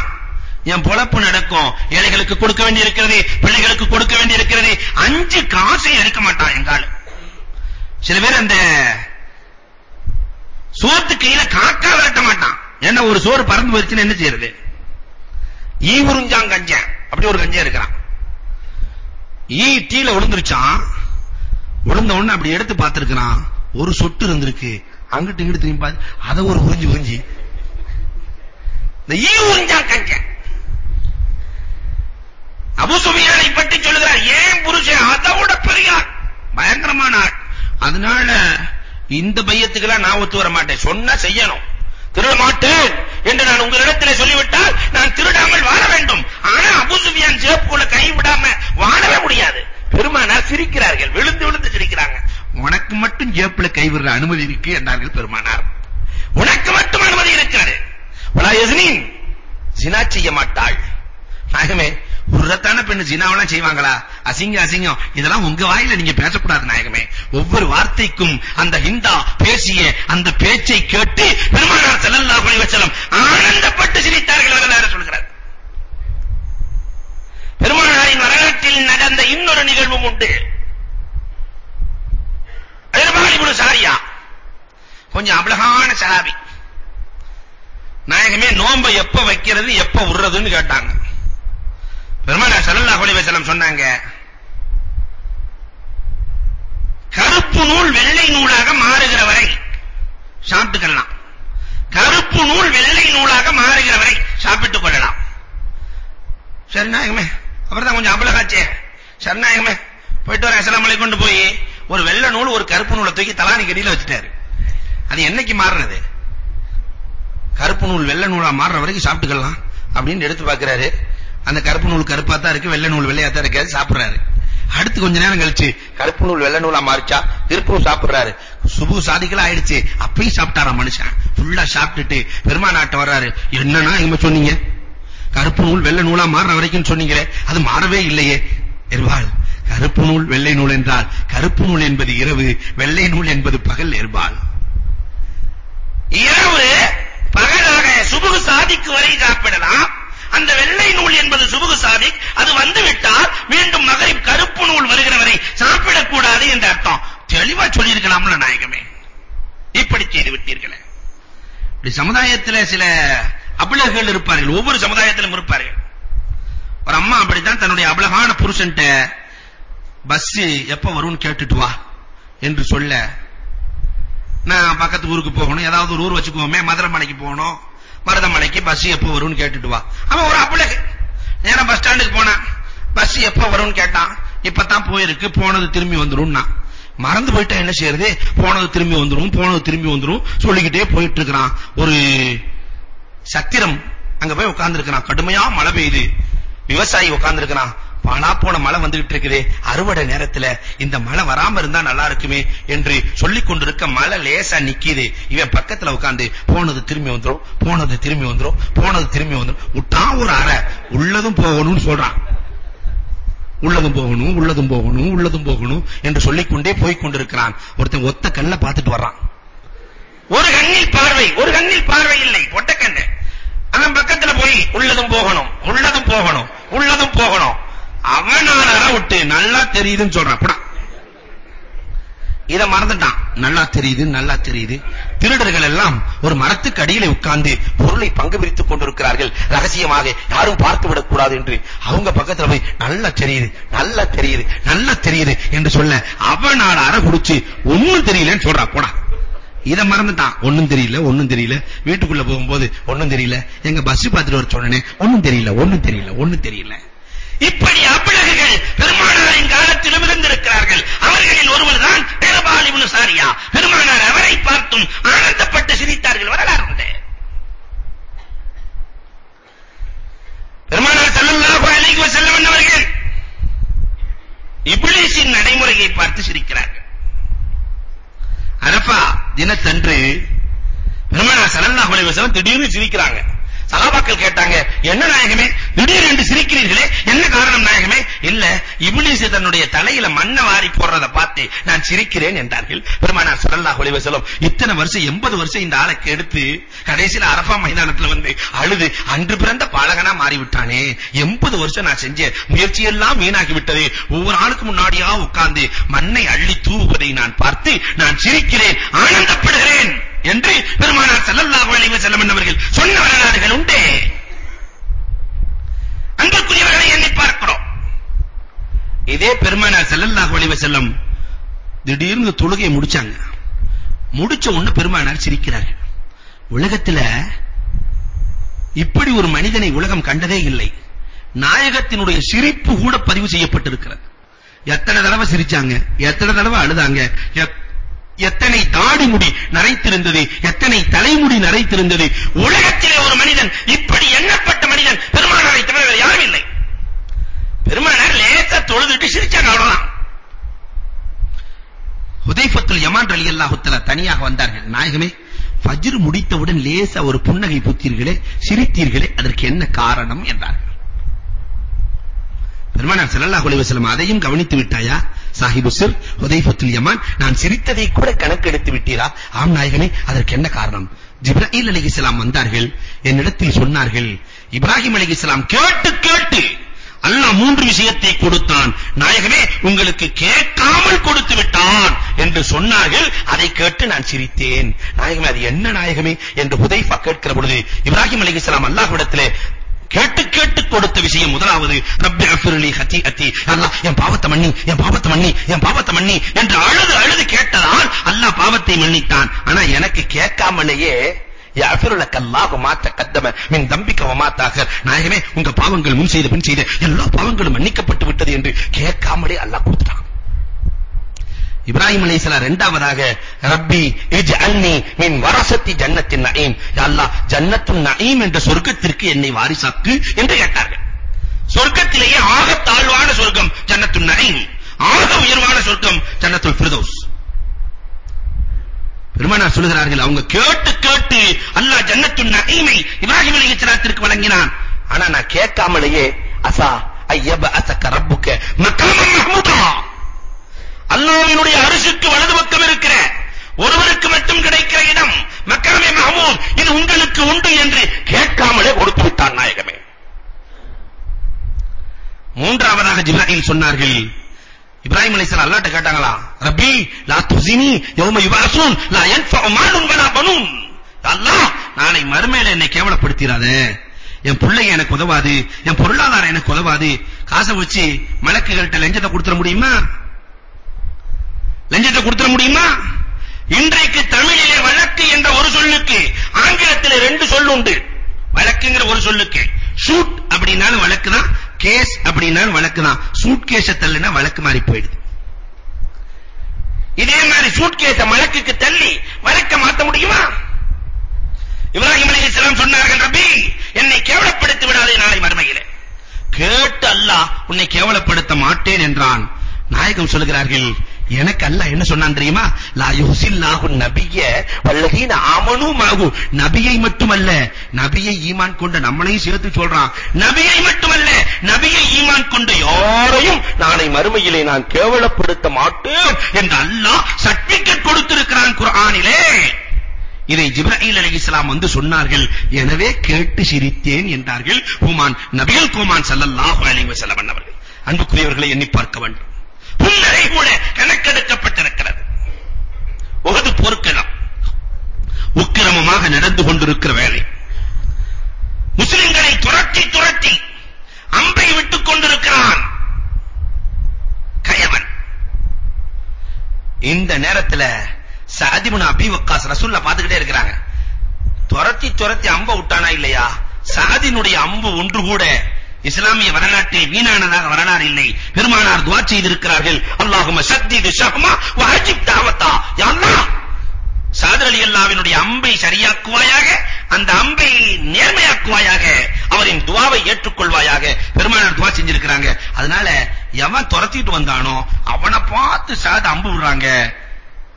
என் பொழப்பு நடக்கும். ஏழைகளுக்கு கொடுக்க வேண்டி இருக்கிறது பிள்ளைகளுக்கு கொடுக்க வேண்டி இருக்கிறது அஞ்சு காசை எடுக்க மாட்டான் எங்கால சில பேர் அந்த சோத்து கையில காக்கா விரட்ட மாட்டான். ஏன்னா ஒரு சோறு பறந்து போயிருச்சுன்னு என்ன செய்யறது? ஈ உறிஞ்சான் கஞ்சன் அப்படி ஒரு கஞ்ச இருக்கிறான். ஈ டீல விழுந்துருச்சான் விழுந்த உடனே அப்படி எடுத்து பார்த்திருக்கிறான். ஒரு சொட்டு இருந்திருக்கு. அங்கிட்டு இங்கிட்டு திரும்பி பார்த்து அதை ஒரு உறிஞ்சி உறிஞ்சி. இந்த ஈ உறிஞ்சான் கஞ்சன் அபு சுஃபியானை பற்றி சொல்லுகிறார். ஏன் புருஷன் அதை விட பெரிய பயங்கரமான ஆள். அதனால இந்த பையத்துக்கெல்லாம் நான் ஒத்து வர மாட்டேன் சொன்னா செய்யணும். திருட மாட்டேன் என்று நான் உங்களிடத்தில் சொல்லிவிட்டால் நான் திருடாமல் வாழ வேண்டும். ஆனா அபு சுஃபியான் சேப்புக்குள்ள கை விடாம வாழவே முடியாது. பெருமானார் சிரிக்கிறார்கள். விழுந்து விழுந்து சிரிக்கிறாங்க. உனக்கு மட்டும் ஜேப்புல கை விடுற அனுமதி இருக்கு என்றார்கள் பெருமானார். உனக்கு மட்டும் அனுமதி இருக்கிறது வலா ஜினா செய்ய மாட்டாள். ஆகவே உரத்தான பெண்ணு ஜினாவெல்லாம் செய்வாங்களா? அசிங்க அசிங்கம். இதெல்லாம் உங்க வாயில நீங்க பேசக்கூடாது நாயகமே. ஒவ்வொரு வார்த்தைக்கும் அந்த ஹிந்தா பேசிய அந்த பேச்சை கேட்டு பெருமானார் ஸல்லல்லாஹு அலைஹி வஸல்லம் ஆனந்தப்பட்டு சிரித்தார்கள் வரலாறு சொல்கிறார். பெருமானாரின் வரலாற்றில் நடந்த இன்னொரு நிகழ்வும் உண்டு. இப்னு சாரியா. கொஞ்சம் அபலகான சஹாபி. நாயகமே நோம்ப எப்ப வைக்கிறது எப்ப உருறதுன்னு கேட்டாங்க. பெருமானார் ஸல்லல்லாஹு அலைஹி வஸல்லம் சொன்னாங்க கருப்பு நூல் வெள்ளை நூலாக மாறுகிற வரை சாப்பிட்டுக்கலாம். கருப்பு நூல் வெள்ளை நூலாக மாறுகிற வரை சாப்பிட்டுக் கொள்ளலாம். சரி அப்புறம் கொஞ்சம் அபலகாச்சே. சரிநாயகமே போயிட்டு வர அஸ்ஸலாமு அலைக்கும் கொண்டு போய் ஒரு வெள்ளை நூல் ஒரு கருப்பு நூலை தூக்கி தலானி கடியில வச்சுட்டாரு. அது என்னைக்கு மாறுறது கருப்பு நூல் வெள்ளை நூலா மாறுற வரைக்கும் சாப்பிட்டுக்கலாம் அப்படின்னு எடுத்து பார்க்கிறாரு. அந்த கருப்பு நூல் கருப்பா தான் இருக்கு வெள்ளை நூல் வெள்ளையா தான் இருக்கு சாப்பிடுறாரு. அடுத்து கொஞ்ச நேரம் கழிச்சு கருப்பு நூல் வெள்ளை நூலா மாறிச்சா திருப்பவும் சாப்பிடுறாரு. சுபு சாதிக்கலாம் ஆயிடுச்சு அப்பயும் சாப்பிட்டாரா மனுஷன். ஃபுல்லா சாப்பிட்டுட்டு பெருமாநாட்ட வர்றாரு. என்னன்னா இங்க சொன்னீங்க? கருப்பு நூல் வெள்ளை நூலா மாறுற வரைக்கும் சொன்னீங்களே அது மாறவே இல்லையே. எருவாள் கருப்பு நூல் வெள்ளை நூல் என்றால் கருப்பு நூல் என்பது இரவு வெள்ளை நூல் என்பது பகல் எருவாள். இரவு பகலாக சுபு சாதிக்கு வரை சாப்பிடலாம். அந்த வெள்ளை நூல் என்பது சுபுகு சாதிக் அது வந்து விட்டால் மீண்டும் மகரிப் கருப்பு நூல் வருகிற வரை சாப்பிடக் கூடாது என்ற அர்த்தம். தெளிவா சொல்லியிருக்கலாம்ல நாயகமே. இப்படி செய்து விட்டீர்களே. இப்படி சமுதாயத்தில் சில அபலகர்கள் இருப்பார்கள். ஒவ்வொரு சமுதாயத்திலும் இருப்பார்கள். ஒரு அம்மா அப்படித்தான் தன்னுடைய அபலகான புருஷன்ட்ட பஸ் எப்ப வரும்னு கேட்டுட்டு வா என்று சொல்ல நான் பக்கத்து ஊருக்கு போகணும். ஏதாவது ஒரு ஊர் வச்சுக்குவோமே மதுரமலைக்கு போகணும். மருதமலைக்கு பஸ் எப்போ வரும்னு கேட்டுட்டு வா. அவன் ஒரு அபலகு நேரா பஸ் ஸ்டாண்டுக்கு போனான். பஸ் எப்போ வரும்னு கேட்டான். இப்பதான் போயிருக்கு. போனது திரும்பி வந்துரும்னா. மறந்து போயிட்டா என்ன செய்யறது? போனது திரும்பி வந்துரும் போனது திரும்பி வந்துரும் சொல்லிக்கிட்டே போயிட்டு இருக்கிறான் ஒரு சத்திரம் அங்க போய் உட்கார்ந்து இருக்கிறான் கடுமையா மழை பெய்யுது. விவசாயி உட்கார்ந்து இருக்கிறான் பானா போன மழை வந்துகிட்டு இருக்குதே. அறுவடை நேரத்துல இந்த மழை வராம இருந்தா நல்லா இருக்குமே என்று சொல்லிக் கொண்டிருக்க மழை லேசா நிக்கிது. இவன் பக்கத்துல உட்கார்ந்து போனது திரும்பி வந்துரும் போனது திரும்பி வந்துரும் போனது திரும்பி வந்துரும். விட்டா ஒரு அறை. உள்ளதும் போகணும்னு சொல்றான். உள்ளதும் போகணும் உள்ளதும் போகணும் உள்ளதும் போகணும் என்று சொல்லிக்கொண்டே போய் கொண்டிருக்கிறான். ஒருத்தன் ஒத்த கல்ல பார்த்துட்டு வர்றான். ஒரு கண்ணில் பார்வை ஒரு கண்ணில் பார்வை இல்லை. ஒட்ட கண்ணு. அவன் பக்கத்துல போய் உள்ளதும் போகணும் உள்ளதும் போகணும் உள்ளதும் போகணும். அவனால விட்டு நல்லா தெரியுதுன்னு சொல்றான் இத மறந்துட்டான். நல்லா தெரியுது நல்லா தெரியுது. திருடர்கள் எல்லாம் ஒரு மரத்துக்கு அடியிலே உட்கார்ந்து பொருளை பங்கு பிரித்துக் கொண்டிருக்கிறார்கள். ரகசியமாக யாரும் பார்த்து விடக் கூடாது என்று. அவங்க பக்கத்துல போய் நல்லா தெரியுது நல்லா தெரியுது நல்லா தெரியுது என்று சொல்ல அவனால அற குடிச்சு ஒண்ணும் தெரியலன்னு சொல்றா. போடா. இத மறந்துட்டான். ஒண்ணும் தெரியல ஒண்ணும் தெரியல. வீட்டுக்குள்ள போகும்போது ஒண்ணும் தெரியல. எங்க பஸ் பார்த்துட்டு வர சொன்னேன் ஒண்ணும் தெரியல ஒண்ணும் தெரியல ஒண்ணும் தெரியல. இப்படி அபிலகுகள் பெருமானாரின் காலத்திலும் இருந்திருக்கிறார்கள். அவர்களில் ஒருவர் தான் பேரபால் இப்னு சாரியா. பெருமானார் அவரை பார்த்தும் ஆனந்தப்பட்டு சிரித்தார்கள். வரலாறு உண்டு. பெருமானார் ஸல்லல்லாஹு அலைஹி வஸல்லம் அவர்கள் இப்லீஸின் நடைமுறையை பார்த்து சிரிக்கிறார்கள். அரஃபா தினத்தன்று பெருமானார் ஸல்லல்லாஹு அலைஹி வஸல்லம் திடீர்னு சிரிக்கிறாங்க. சஹாபாக்கள் கேட்டாங்க என்ன நாயகமே? திடீரென்று சிரிக்கிறீர்களே? என்ன காரணம் நாயகமே? இல்ல இப்லீஸ் தன்னுடைய தலையில மண்ணை வாரி போடுறத பார்த்து நான் சிரிக்கிறேன் என்றார்கள். பெருமானார் ஸல்லல்லாஹு அலைஹி வஸல்லம் இத்தனை வருஷம் 80 வருஷம் இந்த ஆளை கெடுத்து கடைசில அரஃபா மைதானத்துல வந்து அழுது அன்று பிறந்த பாலகனா மாறி விட்டானே 80 வருஷம் நான் செஞ்ச முயற்சி எல்லாம் வீணாகி விட்டது. ஒவ்வொரு ஆளுக்கு முன்னாடியா உட்கார்ந்து மண்ணை அள்ளி தூவுவதை நான் பார்த்து நான் சிரிக்கிறேன் ஆனந்தப்படுகிறேன். என்று பெருமானார் ஸல்லல்லாஹு அலைஹி வஸல்லம் அவர்கள் சொன்ன வரலாறுகள் உண்டு. அன்புக்குரியவர்களை எண்ணி பார்க்கிறோம். இதே பெருமானார் ஸல்லல்லாஹு அலைஹி வஸல்லம் திடீர்னு தொழுகையை முடிச்சாங்க. முடிச்ச உடனே பெருமானார் சிரிக்கிறார்கள். உலகத்துல இப்படி ஒரு மனிதனை உலகம் கண்டதே இல்லை. நாயகத்தினுடைய சிரிப்பு கூட பதிவு செய்யப்பட்டிருக்கிறது. எத்தனை தடவை சிரிச்சாங்க? எத்தனை தடவை அழுதாங்க? எத்தனை தாடி முடி நரைத்திருந்தது எத்தனை தலைமுடி நரைத்திருந்தது. உலகத்திலே ஒரு மனிதன் இப்படி எண்ணப்பட்ட மனிதன் பெருமானாரை தவிர வேறு யாரும் இல்லை. பெருமானார் லேசா தொழுதுட்டு சிரிச்சாங்க அவ்வளவுதான். ஹுதைஃபத்துல் யமான் ரலியல்லாஹு தஆலா தனியாக வந்தார்கள். நாயகமே ஃபஜ்ர் முடித்தவுடன் லேசா ஒரு புன்னகை பூத்தீர்களே சிரித்தீர்களே அதற்கு என்ன காரணம் என்றார்கள். பெருமானார் ஸல்லல்லாஹு அலைஹி வஸல்லம் அதையும் கவனித்து விட்டாயா? சாஹிபு சிர் ஹுதைஃபத்துல் யமான் நான் சிரித்ததை கூட கணக்கெடுத்து விட்டீரா? ஆம் நாயகனே அதற்கு என்ன காரணம்? ஜிப்ராயில் அலைஹிஸ்ஸலாம் வந்தார்கள் என்னிடத்தில் சொன்னார்கள் இப்ராஹிம் அலைஹிஸ்ஸலாம் கேட்டு கேட்டு அல்லாஹ் மூன்று விஷயத்தை கொடுத்தான். நாயகமே உங்களுக்கு கேட்காமல் கொடுத்து விட்டான் என்று சொன்னார்கள் அதை கேட்டு நான் சிரித்தேன். நாயகமே அது என்ன நாயகமே என்று ஹுதைஃபா கேட்கிற பொழுது இப்ராஹிம் அலைஹிஸ்ஸலாம் அல்லாஹ்விடத்திலே கேட்டு கேட்டு கொடுத்த விஷயம் முதலாவது ரப்பி அஃபிர்லி ஹதீஅத்தி அல்லாஹ் என் பாவத்தை மன்னி என் பாவத்தை மன்னி என் பாவத்தை மன்னி என்று அழுது அழுது கேட்டதால் அல்லாஹ் பாவத்தை மன்னித்தான். ஆனா எனக்கு கேட்காமலேயே யாஃபிரு அல்லாஹ் அல்லாஹு மா தகத்தம மின் தம்பிக்க வ மா நாயகமே உங்க பாவங்கள் முன் செய்த பின் செய்த எல்லா பாவங்களும் மன்னிக்கப்பட்டு விட்டது என்று கேட்காமலே அல்லாஹ் கொடுத்தான் இப்ராஹிம் அலைஹிஸ்ஸலாம் இரண்டாவதாக ரப்பி இஜ்அல்னி மின் வரசத்தி ஜன்னத்தின் நஈம் யா அல்லாஹ் ஜன்னத்துன் நஈம் என்ற சொர்க்கத்திற்கு என்னை வாரிசாக்கு என்று கேட்டார்கள். சொர்க்கத்திலேயே ஆக தாழ்வான சொர்க்கம் ஜன்னத்துன் நஈம் ஆக உயர்வான சொர்க்கம் ஜன்னத்துல் ஃபிர்தௌஸ். பெருமானார் சொல்கிறார்கள் அவங்க கேட்டு கேட்டு அல்லாஹ் ஜன்னத்துன் நஈமை இப்ராஹிம் அலைஹிஸ்ஸலாத்திற்கு வழங்கினான். ஆனா நான் கேட்காமலேயே அசா ஐயப அசக்க ரப்புக மக்காமம் மஹ்மூதா. அல்லாஹ்வினுடைய அரிசுக்கு வலது பக்கம் இருக்கிற ஒருவருக்கு மட்டும் கிடைக்கிற இடம் மக்காமே மஹமூத் இது உங்களுக்கு உண்டு என்று கேட்காமலே கொடுத்து விட்டான் நாயகமே. மூன்றாவதாக ஜிப்ராஹிம் சொன்னார்கள் இப்ராஹிம் அலைஹிஸ்ஸலாம் அல்லாஹ்ட்ட கேட்டாங்களா ரப்பி லா துஸினி யௌம யுபாஸூன் லா யன்ஃபஉ மாலுன் வலா பனூன். அல்லாஹ் நாளை மறுமையில என்னை கேவலப்படுத்திராதே. என் பிள்ளை எனக்கு உதவாது என் பொருளாதாரம் எனக்கு உதவாது. காசை வச்சு மலக்குகள்ட்ட லஞ்சத்தை கொடுத்துட முடியுமா? லஞ்சத்தை கொடுத்துட முடியுமா? இன்றைக்கு தமிழிலே வழக்கு என்ற ஒரு சொல்லுக்கு ஆங்கிலத்திலே ரெண்டு சொல் உண்டு. வழக்குங்கிற ஒரு சொல்லுக்கு. ஷூட் அப்படினாலும் வழக்கு தான் கேஸ் அப்படினாலும் வழக்கு தான் சூட் கேஸ தள்ளினா வழக்கு மாறி போயிடுது. இதே மாதிரி சூட் கேஸ வழக்குக்கு தள்ளி வழக்க மாத்த முடியுமா? இப்ராஹிம் அலைஹிஸ்ஸலாம் சொன்னார்கள் ரப்பி என்னை கேவலப்படுத்தி விடாதே நாளை மறுமையிலே. கேட்டு அல்லாஹ் உன்னை கேவலப்படுத்த மாட்டேன் என்றான். நாயகம் சொல்கிறார்கள் எனக்கு அல்லாஹ் என்ன சொன்னான் தெரியுமா? லா யுஹில்லாஹு நபிய வல்லதீன ஆமனு மாகு நபியை மட்டுமல்ல நபியை ஈமான் கொண்ட நம்மளையும் சேர்த்து சொல்றான். நபியை மட்டுமல்ல நபியை ஈமான் கொண்ட யாரையும் நாளை மறுமையிலே நான் கேவலப்படுத்த மாட்டேன் என்று அல்லாஹ் சர்டிபிகேட் கொடுத்திருக்கிறான் குர்ஆனிலே. இதை ஜிப்ராயில் அலைஹிஸ்ஸலாம் வந்து சொன்னார்கள். எனவே கேட்டு சிரித்தேன் என்றார்கள். ஹுமான் நபிகள் குமான் ஸல்லல்லாஹு அலைஹி வஸல்லம் அவர்கள். அன்புக்குரியவர்களை எண்ணி பார்க்க வேண்டும். புன்னகை கூட கணக்கெடுக்கப்பட்டிருக்கிறது. உகது போர்க்களம் உக்கிரமமாக நடந்து கொண்டிருக்கிற வேலை. முஸ்லிம்களை துரத்தி துரத்தி அம்பை விட்டுக் கொண்டிருக்கிறான் கயவன். இந்த நேரத்துல சாதிமுன அபி வக்காஸ் ரசூல்ல பாத்துக்கிட்டே இருக்கிறாங்க. துரத்தி துரத்தி அம்ப விட்டானா இல்லையா? சாதினுடைய அம்பு ஒன்று கூட இஸ்லாமிய வரலாற்றில் வீணானதாக வரலாறு இல்லை. பெருமானார் துஆ செய்திருக்கிறார்கள். அல்லாஹும்ம சத்திது ஷஹ்மா வ அஜிப் தாவத்தா. யா அல்லாஹ்! சாதர் அலி அல்லாஹ்வினுடைய அம்பை சரியாக்குவாயாக அந்த அம்பை நேர்மையாக்குவாயாக அவரின் துஆவை ஏற்றுக்கொள்வாயாக பெருமானார் துஆ செஞ்சிருக்கிறாங்க. அதனால எவன் துரத்திட்டு வந்தானோ அவனை பார்த்து சாத அம்பு விடுறாங்க.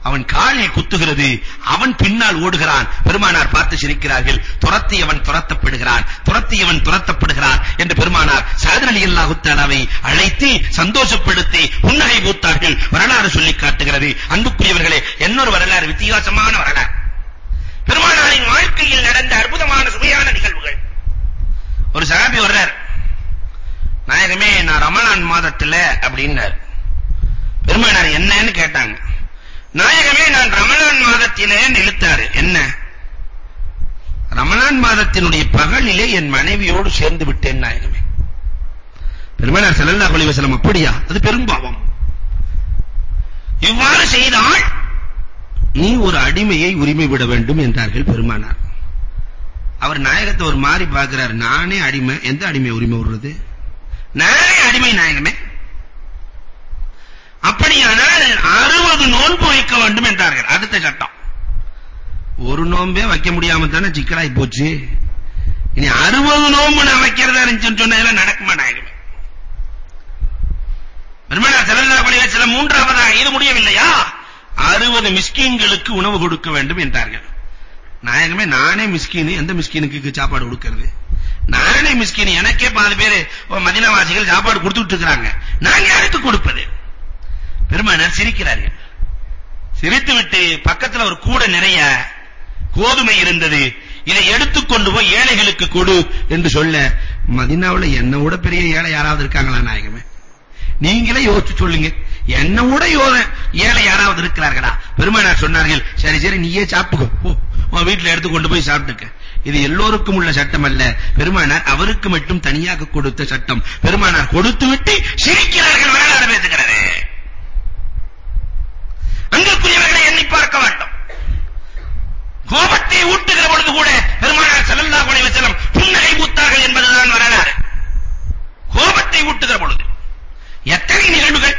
அவன் காலை குத்துகிறது. அவன் பின்னால் ஓடுகிறான். பெருமானார் பார்த்து சிரிக்கிறார்கள். துரத்தியவன் துரத்தப்படுகிறான். துரத்தியவன் துரத்தப்படுகிறான் என்று பெருமானார் சாதர் அலி அல்லாஹு தஆலாவை அழைத்து சந்தோஷப்படுத்தி புன்னகை பூத்தார்கள். வரலாறு சொல்லி காட்டுகிறது. அன்புக்குரியவர்களே என்னொரு வரலாறு வித்தியாசமான வரலாறு. பெருமானாரின் வாழ்க்கையில் நடந்த அற்புதமான சுவையான நிகழ்வுகள். ஒரு சஹாபி வர்றார். நாயகமே நான் ரமலான் மாதத்துல அப்படின்னார். பெருமானார் என்னன்னு கேட்டாங்க. நாயகமே நான் ரமலான் மாதத்திலே நிலுத்தாரு. என்ன? ரமலான் மாதத்தினுடைய பகலிலே என் மனைவியோடு சேர்ந்து விட்டேன் நாயகமே. பெருமானார் ஸல்லல்லாஹு அலைஹி வஸல்லம் அப்படியா? அது பெரும்பாவம் இவ்வாறு செய்தால் நீ ஒரு அடிமையை உரிமை விட வேண்டும் என்றார்கள் பெருமானார். அவர் நாயகத்தை ஒரு மாறி பார்க்கிறார். நானே அடிமை எந்த அடிமை உரிமை விடுறது? நானே அடிமை நாயகமே. அப்படியானால் அறுபது நோன்பு வைக்க வேண்டும் என்றார்கள். அடுத்த சட்டம். ஒரு நோன்பே வைக்க முடியாம தானே சிக்கலாய் போச்சு. இனி அறுபது நோன்பு நான் வைக்கிறதா இருந்துச்சுன்னு சொன்னதுல நடக்க மாட்டாங்க. பெருமானார் ஸல்லல்லாஹு அலைஹி வஸல்லம் மூன்றாவதா இது முடியவில்லையா? அறுபது மிஸ்கீன்களுக்கு உணவு கொடுக்க வேண்டும் என்றார்கள். நாயகமே நானே மிஸ்கீன் எந்த மிஸ்கீனுக்கு சாப்பாடு கொடுக்கிறது? நானே மிஸ்கீன் எனக்கே பாதி பேர் மதினாவாசிகள் சாப்பாடு கொடுத்துட்டு இருக்காங்க நான் யாருக்கு கொடுப்பது? பெருமானார் சிரிக்கிறார்கள். சிரித்துவிட்டு பக்கத்துல ஒரு கூட நிறைய கோதுமை இருந்தது. இதை எடுத்துக்கொண்டு போய் ஏழைகளுக்கு கொடு என்று சொல்ல மதினாவுல என்ன விட பெரிய ஏழை யாராவது இருக்காங்களா நாயகமே? நீங்களே யோசிச்சு சொல்லுங்க. என்ன விட ஏழை யாராவது இருக்கிறார்களா? பெருமானார் சொன்னார்கள் சரி சரி நீயே சாப்பிட்டுக்கோ. உன் வீட்டுல எடுத்து கொண்டு போய் சாப்பிட்டுக்க. இது எல்லோருக்கும் உள்ள சட்டம் அல்ல. பெருமானார் அவருக்கு மட்டும் தனியாக கொடுத்த சட்டம். பெருமானார் கொடுத்து விட்டு சிரிக்கிறார்கள் வரலாறு பேசுகிறது. அங்குக்குரியவர்களை எண்ணி பார்க்க வேண்டும். கோபத்தை ஊட்டுகிற பொழுது கூட பெருமானார் ஸல்லல்லாஹு அலைஹி வஸல்லம் புன்னகை பூத்தார்கள் என்பதுதான் வரலாறு. கோபத்தை ஊட்டுகிற பொழுது எத்தனை நிகழ்வுகள்?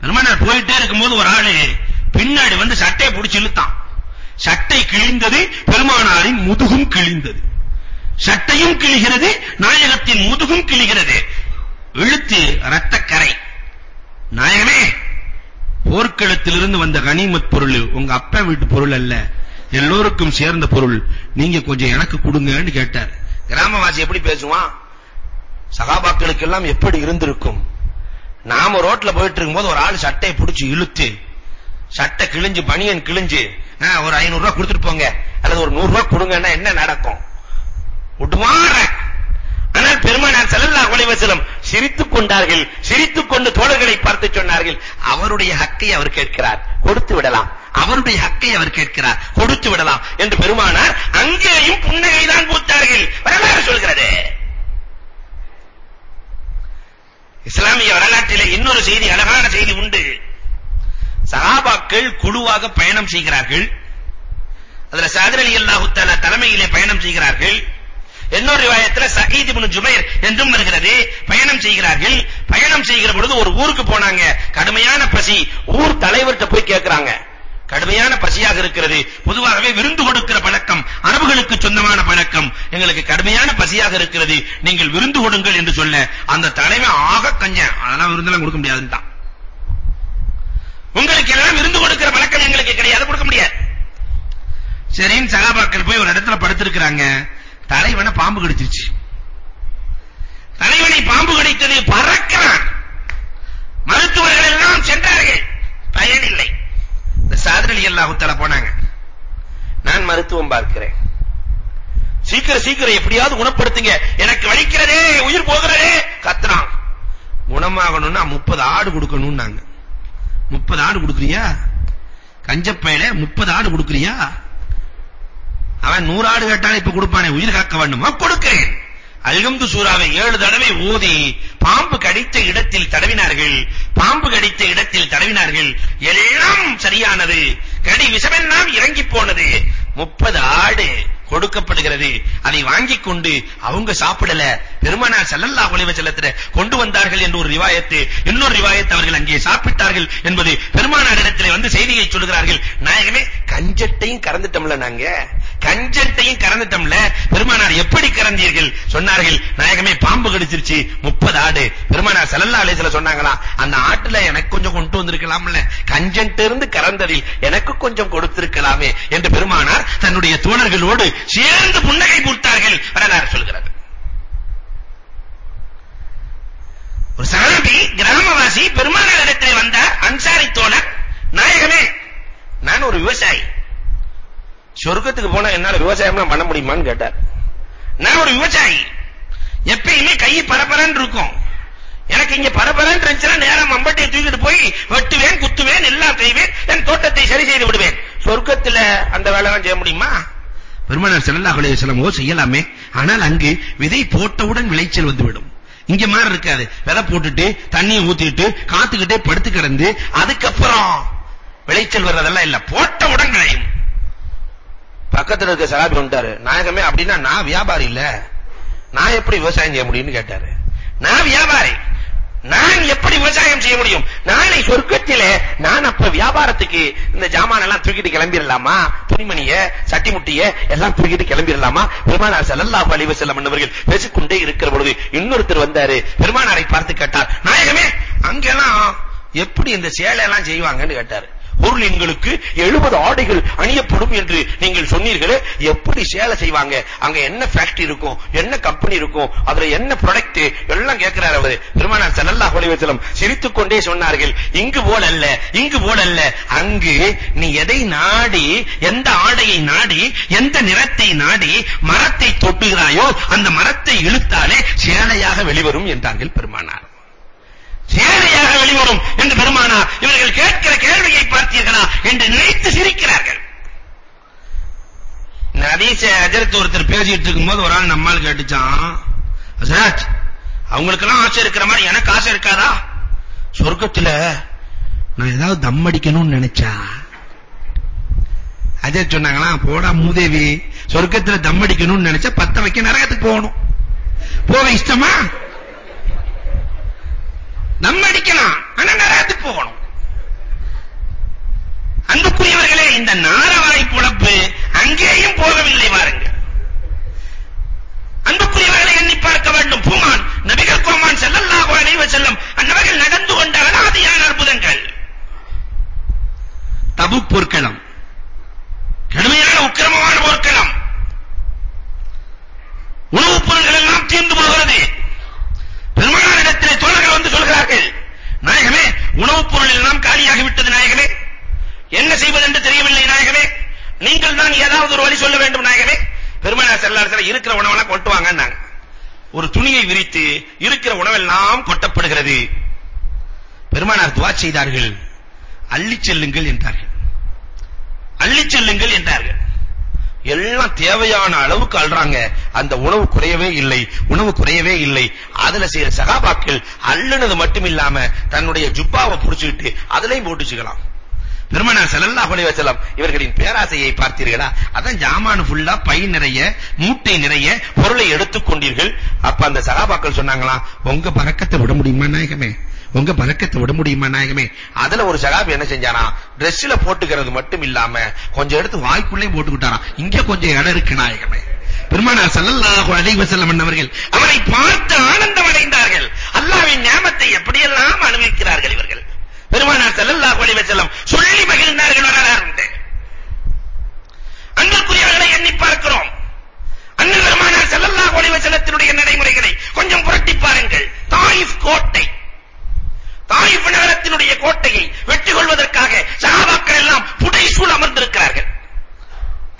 பெருமானார் போயிட்டே இருக்கும்போது ஒரு ஆளு பின்னாடி வந்து சட்டையை பிடிச்சு இழுத்தான். சட்டை கிழிந்தது பெருமானாரின் முதுகும் கிழிந்தது. சட்டையும் கிழிகிறது நாயகத்தின் முதுகும் கிழிகிறது. இழுத்து இரத்தக்கரை. நாயகமே போர்க்களத்திலிருந்து வந்த கனிமத் பொருள் உங்க அப்பா வீட்டு பொருள் அல்ல எல்லோருக்கும் சேர்ந்த பொருள். நீங்க கொஞ்சம் எனக்கு கொடுங்கன்னு கேட்டார். கிராமவாசி எப்படி பேசுவான்? சகாபாக்களுக்கு எல்லாம் எப்படி இருந்திருக்கும்? நாம ரோட்ல போயிட்டு இருக்கும்போது ஒரு ஆள் சட்டையை பிடிச்சு இழுத்து சட்டை கிழிஞ்சு பனியன் கிழிஞ்சு ஒரு ஐநூறு ரூபாய் கொடுத்துட்டு போங்க அல்லது ஒரு நூறு ரூபாய் கொடுங்கன்னா என்ன நடக்கும்? விட்டுவார ஆனால் பெருமானார் ஸல்லல்லாஹு அலைஹி வஸல்லம். சிரித்துக் கொண்டார்கள் சிரித்துக் கொண்டு தோழர்களை பார்த்து சொன்னார்கள். அவருடைய ஹக்கை அவர் கேட்கிறார். கொடுத்து விடலாம். அவருடைய ஹக்கை அவர் கேட்கிறார். கொடுத்து விடலாம். என்று பெருமானார் அங்கேயும் புன்னகை தான் பூத்தார்கள். வரலாறு சொல்கிறது. இஸ்லாமிய வரலாற்றிலே இன்னொரு செய்தி அழகான செய்தி உண்டு. சஹாபாக்கள் குழுவாக பயணம் செய்கிறார்கள். அதுல சாதர் அலி அல்லாஹு தலைமையிலே பயணம் செய்கிறார்கள். இன்னொரு ரிவாயத்துல சயீத் இப்னு ஜுபைர் என்றும் வருகிறது. பயணம் செய்கிறார்கள். பயணம் செய்கிற பொழுது ஒரு ஊருக்கு போனாங்க. கடுமையான பசி. ஊர் தலைவர்கிட்ட போய் கேக்குறாங்க. கடுமையான பசியாக இருக்கிறது. பொதுவாகவே விருந்து கொடுக்கிற பழக்கம் அரபுகளுக்கு சொந்தமான பழக்கம். எங்களுக்கு கடுமையான பசியாக இருக்கிறது. நீங்கள் விருந்து கொடுங்கள் என்று சொல்ல அந்த தலைவன் ஆக கஞ்சன் அதெல்லாம் விருந்தெல்லாம் கொடுக்க முடியாதுன்றான் உங்களுக்கு எல்லாம் விருந்து கொடுக்கிற பழக்கம் எங்களுக்கு கிடையாது கொடுக்க முடியாது. சரின்னு சகாபாக்கள் போய் ஒரு இடத்துல படுத்திருக்கிறாங்க. தலைவனை பாம்பு கடிச்சிருச்சு. தலைவனை பாம்பு கடித்தது பறக்கிறான். மருத்துவர்கள் எல்லாம் சென்றார்கள் பயனில்லை இந்த சாதரலி எல்லாம் போனாங்க. நான் மருத்துவம் பார்க்கிறேன். சீக்கிரம் சீக்கிரம் எப்படியாவது குணப்படுத்துங்க. எனக்கு வலிக்கிறதே உயிர் போகிறதே கத்துறான். குணமாகணும்னா 30 ஆடு கொடுக்கணும்னாங்க. 30 ஆடு கொடுக்குறியா? கஞ்சப்பையில 30 ஆடு கொடுக்குறியா? அவன் நூறாடு கேட்டான் இப்ப கொடுப்பானே உயிர் காக்க வேண்டுமா? கொடுக்கிறேன் அல்கம்து சூராவை ஏழு தடவை ஓதி பாம்பு கடித்த இடத்தில் தடவினார்கள். பாம்பு கடித்த இடத்தில் தடவினார்கள். எல்லாம் சரியானது. கடி விஷமெல்லாம் இறங்கி போனது. முப்பது ஆடு. கொடுக்கப்படுகிறது. அதை வாங்கிக் கொண்டு அவங்க சாப்பிடல. பெருமானார் ஸல்லல்லாஹு அலைஹி வஸல்லத்திட கொண்டு வந்தார்கள் என்று ஒரு ரிவாயத்து. இன்னொரு ரிவாயத்து அவர்கள் அங்கே சாப்பிட்டார்கள் என்பது பெருமானார் இடத்திலே வந்து செய்தியை சொல்கிறார்கள். நாயகமே கஞ்சட்டையும் கறந்துட்டோம்ல நாங்க. கஞ்சட்டையும் கறந்துட்டோம்ல. பெருமானார் எப்படி கறந்தீர்கள்? சொன்னார்கள் நாயகமே பாம்பு கடிச்சிருச்சு 30 ஆடு. பெருமானார் ஸல்லல்லாஹு அலைஹி வஸல்லம் சொன்னாங்களா அந்த ஆட்டுல எனக்கு கொஞ்சம் கொண்டு வந்திருக்கலாம்ல. கஞ்சன்ட்ட இருந்து கறந்ததில் எனக்கு கொஞ்சம் கொடுத்திருக்கலாமே என்று பெருமானார் தன்னுடைய தோழர்களோடு சேர்ந்து புன்னகை பூத்தார்கள் வரலாறு சொல்கிறது. ஒரு சாமி கிராமவாசி பெருமானார் இடத்திலே வந்தார் அன்சாரி தோழர் நாயகமே நான் ஒரு விவசாயி. சொர்க்கத்துக்கு போனா என்னால விவசாயம்லாம் பண்ண முடியுமான்னு கேட்டார். நான் ஒரு விவசாயி. எப்பயுமே கை பரபரன்னு இருக்கும். எனக்கு இங்க பரபரன்னு இருந்துச்சுன்னா நேரம் மம்பட்டியை தூக்கிட்டு போய் வெட்டுவேன் குத்துவேன் எல்லாம் செய்வேன் என் தோட்டத்தை சரி செய்து விடுவேன். சொர்க்கத்துல அந்த வேலைலாம் செய்ய முடியுமா? பெருமானார் ஸல்லல்லாஹு அலைஹி வஸல்லம் ஓ செய்யலாமே. ஆனால் அங்கு விதை போட்டவுடன் விளைச்சல் வந்துவிடும். இங்க மாதிரி இருக்காது. விதை போட்டுட்டு தண்ணியை ஊத்திட்டு காத்துக்கிட்டே படுத்து கிடந்து அதுக்கப்புறம் விளைச்சல் வர்றதெல்லாம் இல்ல. போட்டவுடன் விளையும். பக்கத்துல இருக்க சலாபி வந்துட்டாரு. நாயகமே அப்படின்னா நான் வியாபாரி இல்ல. நான் எப்படி விவசாயம் செய்ய முடியும்னு கேட்டாரு. நான் வியாபாரி. நான் எப்படி விவசாயம் செய்ய முடியும்? நாளை சொர்க்கத்திலே நான் அப்ப வியாபாரத்துக்கு இந்த ஜாமான் எல்லாம் தூக்கிட்டு கிளம்பிடலாமா துணிமணிய சட்டி முட்டிய எல்லாம் தூக்கிட்டு கிளம்பிடலாமா பெருமானார் ஸல்லல்லாஹு அலைஹி வஸல்லம் அவர்கள் பேசிக்கொண்டே இருக்கிற பொழுது இன்னொருத்தர் வந்தாரு. பெருமானாரை பார்த்து கேட்டார் நாயகமே அங்கெல்லாம் எப்படி இந்த சேலை எல்லாம் செய்வாங்கன்னு கேட்டாரு. பொருள் எங்களுக்கு 70 ஆடைகள் அணியப்படும் என்று நீங்கள் சொன்னீர்களே எப்படி சேலை செய்வாங்க? அங்க என்ன ஃபேக்டரி இருக்கும்? என்ன கம்பெனி இருக்கும்? அதுல என்ன ப்ராடக்ட் எல்லாம் கேட்கிறார் அவரு. பெருமானார் ஸல்லல்லாஹு அலைஹி வஸல்லம் சிரித்துக் கொண்டே சொன்னார்கள் இங்கு போல அல்ல இங்கு போல அல்ல. அங்கு நீ எதை நாடி எந்த ஆடையை நாடி எந்த நிறத்தை நாடி மரத்தை தொட்டுகிறாயோ அந்த மரத்தை இழுத்தாலே சேலையாக வெளிவரும் என்றார்கள் பெருமானார். சேவையாக வெளிவரும் என்று பெருமானா இவர்கள் கேட்கிற கேள்வியை பார்த்தீர்களா என்று நினைத்து சிரிக்கிறார்கள். இந்த ஹதீஸ ஒருத்தர் பேசிட்டு இருக்கும்போது ஒரு ஆள் நம்மால் கேட்டுச்சான் ஹஜரத் அவங்களுக்கெல்லாம் ஆசை இருக்கிற மாதிரி எனக்கு ஆசை இருக்காதா? சொர்க்கத்துல நான் ஏதாவது தம் அடிக்கணும்னு நினைச்சா ஹஜரத் சொன்னாங்களா போடா மூதேவி சொர்க்கத்துல தம் அடிக்கணும்னு நினைச்சா பத்த வைக்க நரகத்துக்கு போகணும். போக இஷ்டமா? நம்ம அடிக்கலாம் ஆனா நரகத்துக்கு போகணும். அன்புக்குரியவர்களே இந்த நாரவாய் புலப்பு அங்கேயும் போகவில்லை பாருங்க அன்புக்குரியவர்களை எண்ணி பார்க்க வேண்டும். பூமான் நபிகள் கோமான் ஸல்லல்லாஹு அலைஹி வஸல்லம் அன்னவர்கள் நடந்து கொண்ட அலாதியான அற்புதங்கள் தபுக் போர்க்களம் கடுமையான உக்கிரமமான போர்க்களம் உணவுப் பொருட்கள் எல்லாம் தீர்ந்து போகிறது பெருமானாரிடத்திலே தோழர்கள் வந்து சொல்கிறார்கள் நாயகமே உணவுப் பொருள் எல்லாம் காலியாகி விட்டது நாயகமே என்ன செய்வது என்று தெரியவில்லை நாயகமே நீங்கள் தான் ஏதாவது ஒரு வழி சொல்ல வேண்டும் நாயகமே பெருமானார் ஸல்லல்லாஹு அலைஹி வஸல்லம் இருக்கிற உணவெல்லாம் கொண்டு வாங்கன்னாங்க ஒரு துணியை விரித்து இருக்கிற உணவெல்லாம் கொட்டப்படுகிறது செய்தார்கள் அள்ளிச் செல்லுங்கள் என்றார்கள். அள்ளிச் செல்லுங்கள் என்றார்கள். எல்லாம் தேவையான அளவுக்கு அள்றாங்க. அந்த உணவு குறையவே இல்லை. உணவு குறையவே இல்லை. அதுல செய்யற சகாபாக்கள் அள்ளுனது மட்டும் இல்லாம தன்னுடைய ஜுப்பாவை புடிச்சிட்டு அதுலயும் போட்டுச்சுக்கலாம். பெருமானார் ஸல்லல்லாஹு அலைஹி வஸல்லம் இவர்களின் பேராசையை பார்த்தீர்களா? அதான் ஜாமான் ஃபுல்லா பை நிறைய மூட்டை நிறைய பொருளை எடுத்துக் கொண்டீர்கள். அப்ப அந்த சகாபாக்கள் சொன்னாங்களா உங்க பறக்கத்தை விட முடியுமா நாயகமே? உங்க பரக்கத்தை விட முடியுமா நாயகமே? அதுல ஒரு சகாபி என்ன செஞ்சானா Dressல போட்டுக்கிறது மட்டும் இல்லாம கொஞ்சம் எடுத்து வாய்க்குள்ளே போட்டுக்கிட்டாராம். இங்க கொஞ்சம் இடம் இருக்கு நாயகமே. பெருமானார் ஸல்லல்லாஹு அலைஹி வஸல்லம் அவர்கள் அவரை பார்த்து ஆனந்தம் அடைந்தார்கள். அல்லாஹ்வின் நியாமத்தை எப்படியெல்லாம் அனுபவிக்கிறார்கள் இவர்கள்? பெருமானார் ஸல்லல்லாஹு அலைஹி வஸல்லம் சொல்லி மகிழ்ந்தார்கள் வரலாறு உண்டு அன்புக்குரியவர்களை எண்ணி பார்க்கிறோம். அண்ணன் பெருமானார் ஸல்லல்லாஹு அலைஹி வஸல்லத்தினுடைய நடைமுறைகளை கொஞ்சம் புரட்டி பாருங்கள். தாயிஃப் கோட்டை. தாயிப் நகரத்தினுடைய கோட்டையை வெற்றி கொள்வதற்காக சஹாபாக்கள் எல்லாம் புடைசூழ் அமர்ந்திருக்கிறார்கள்.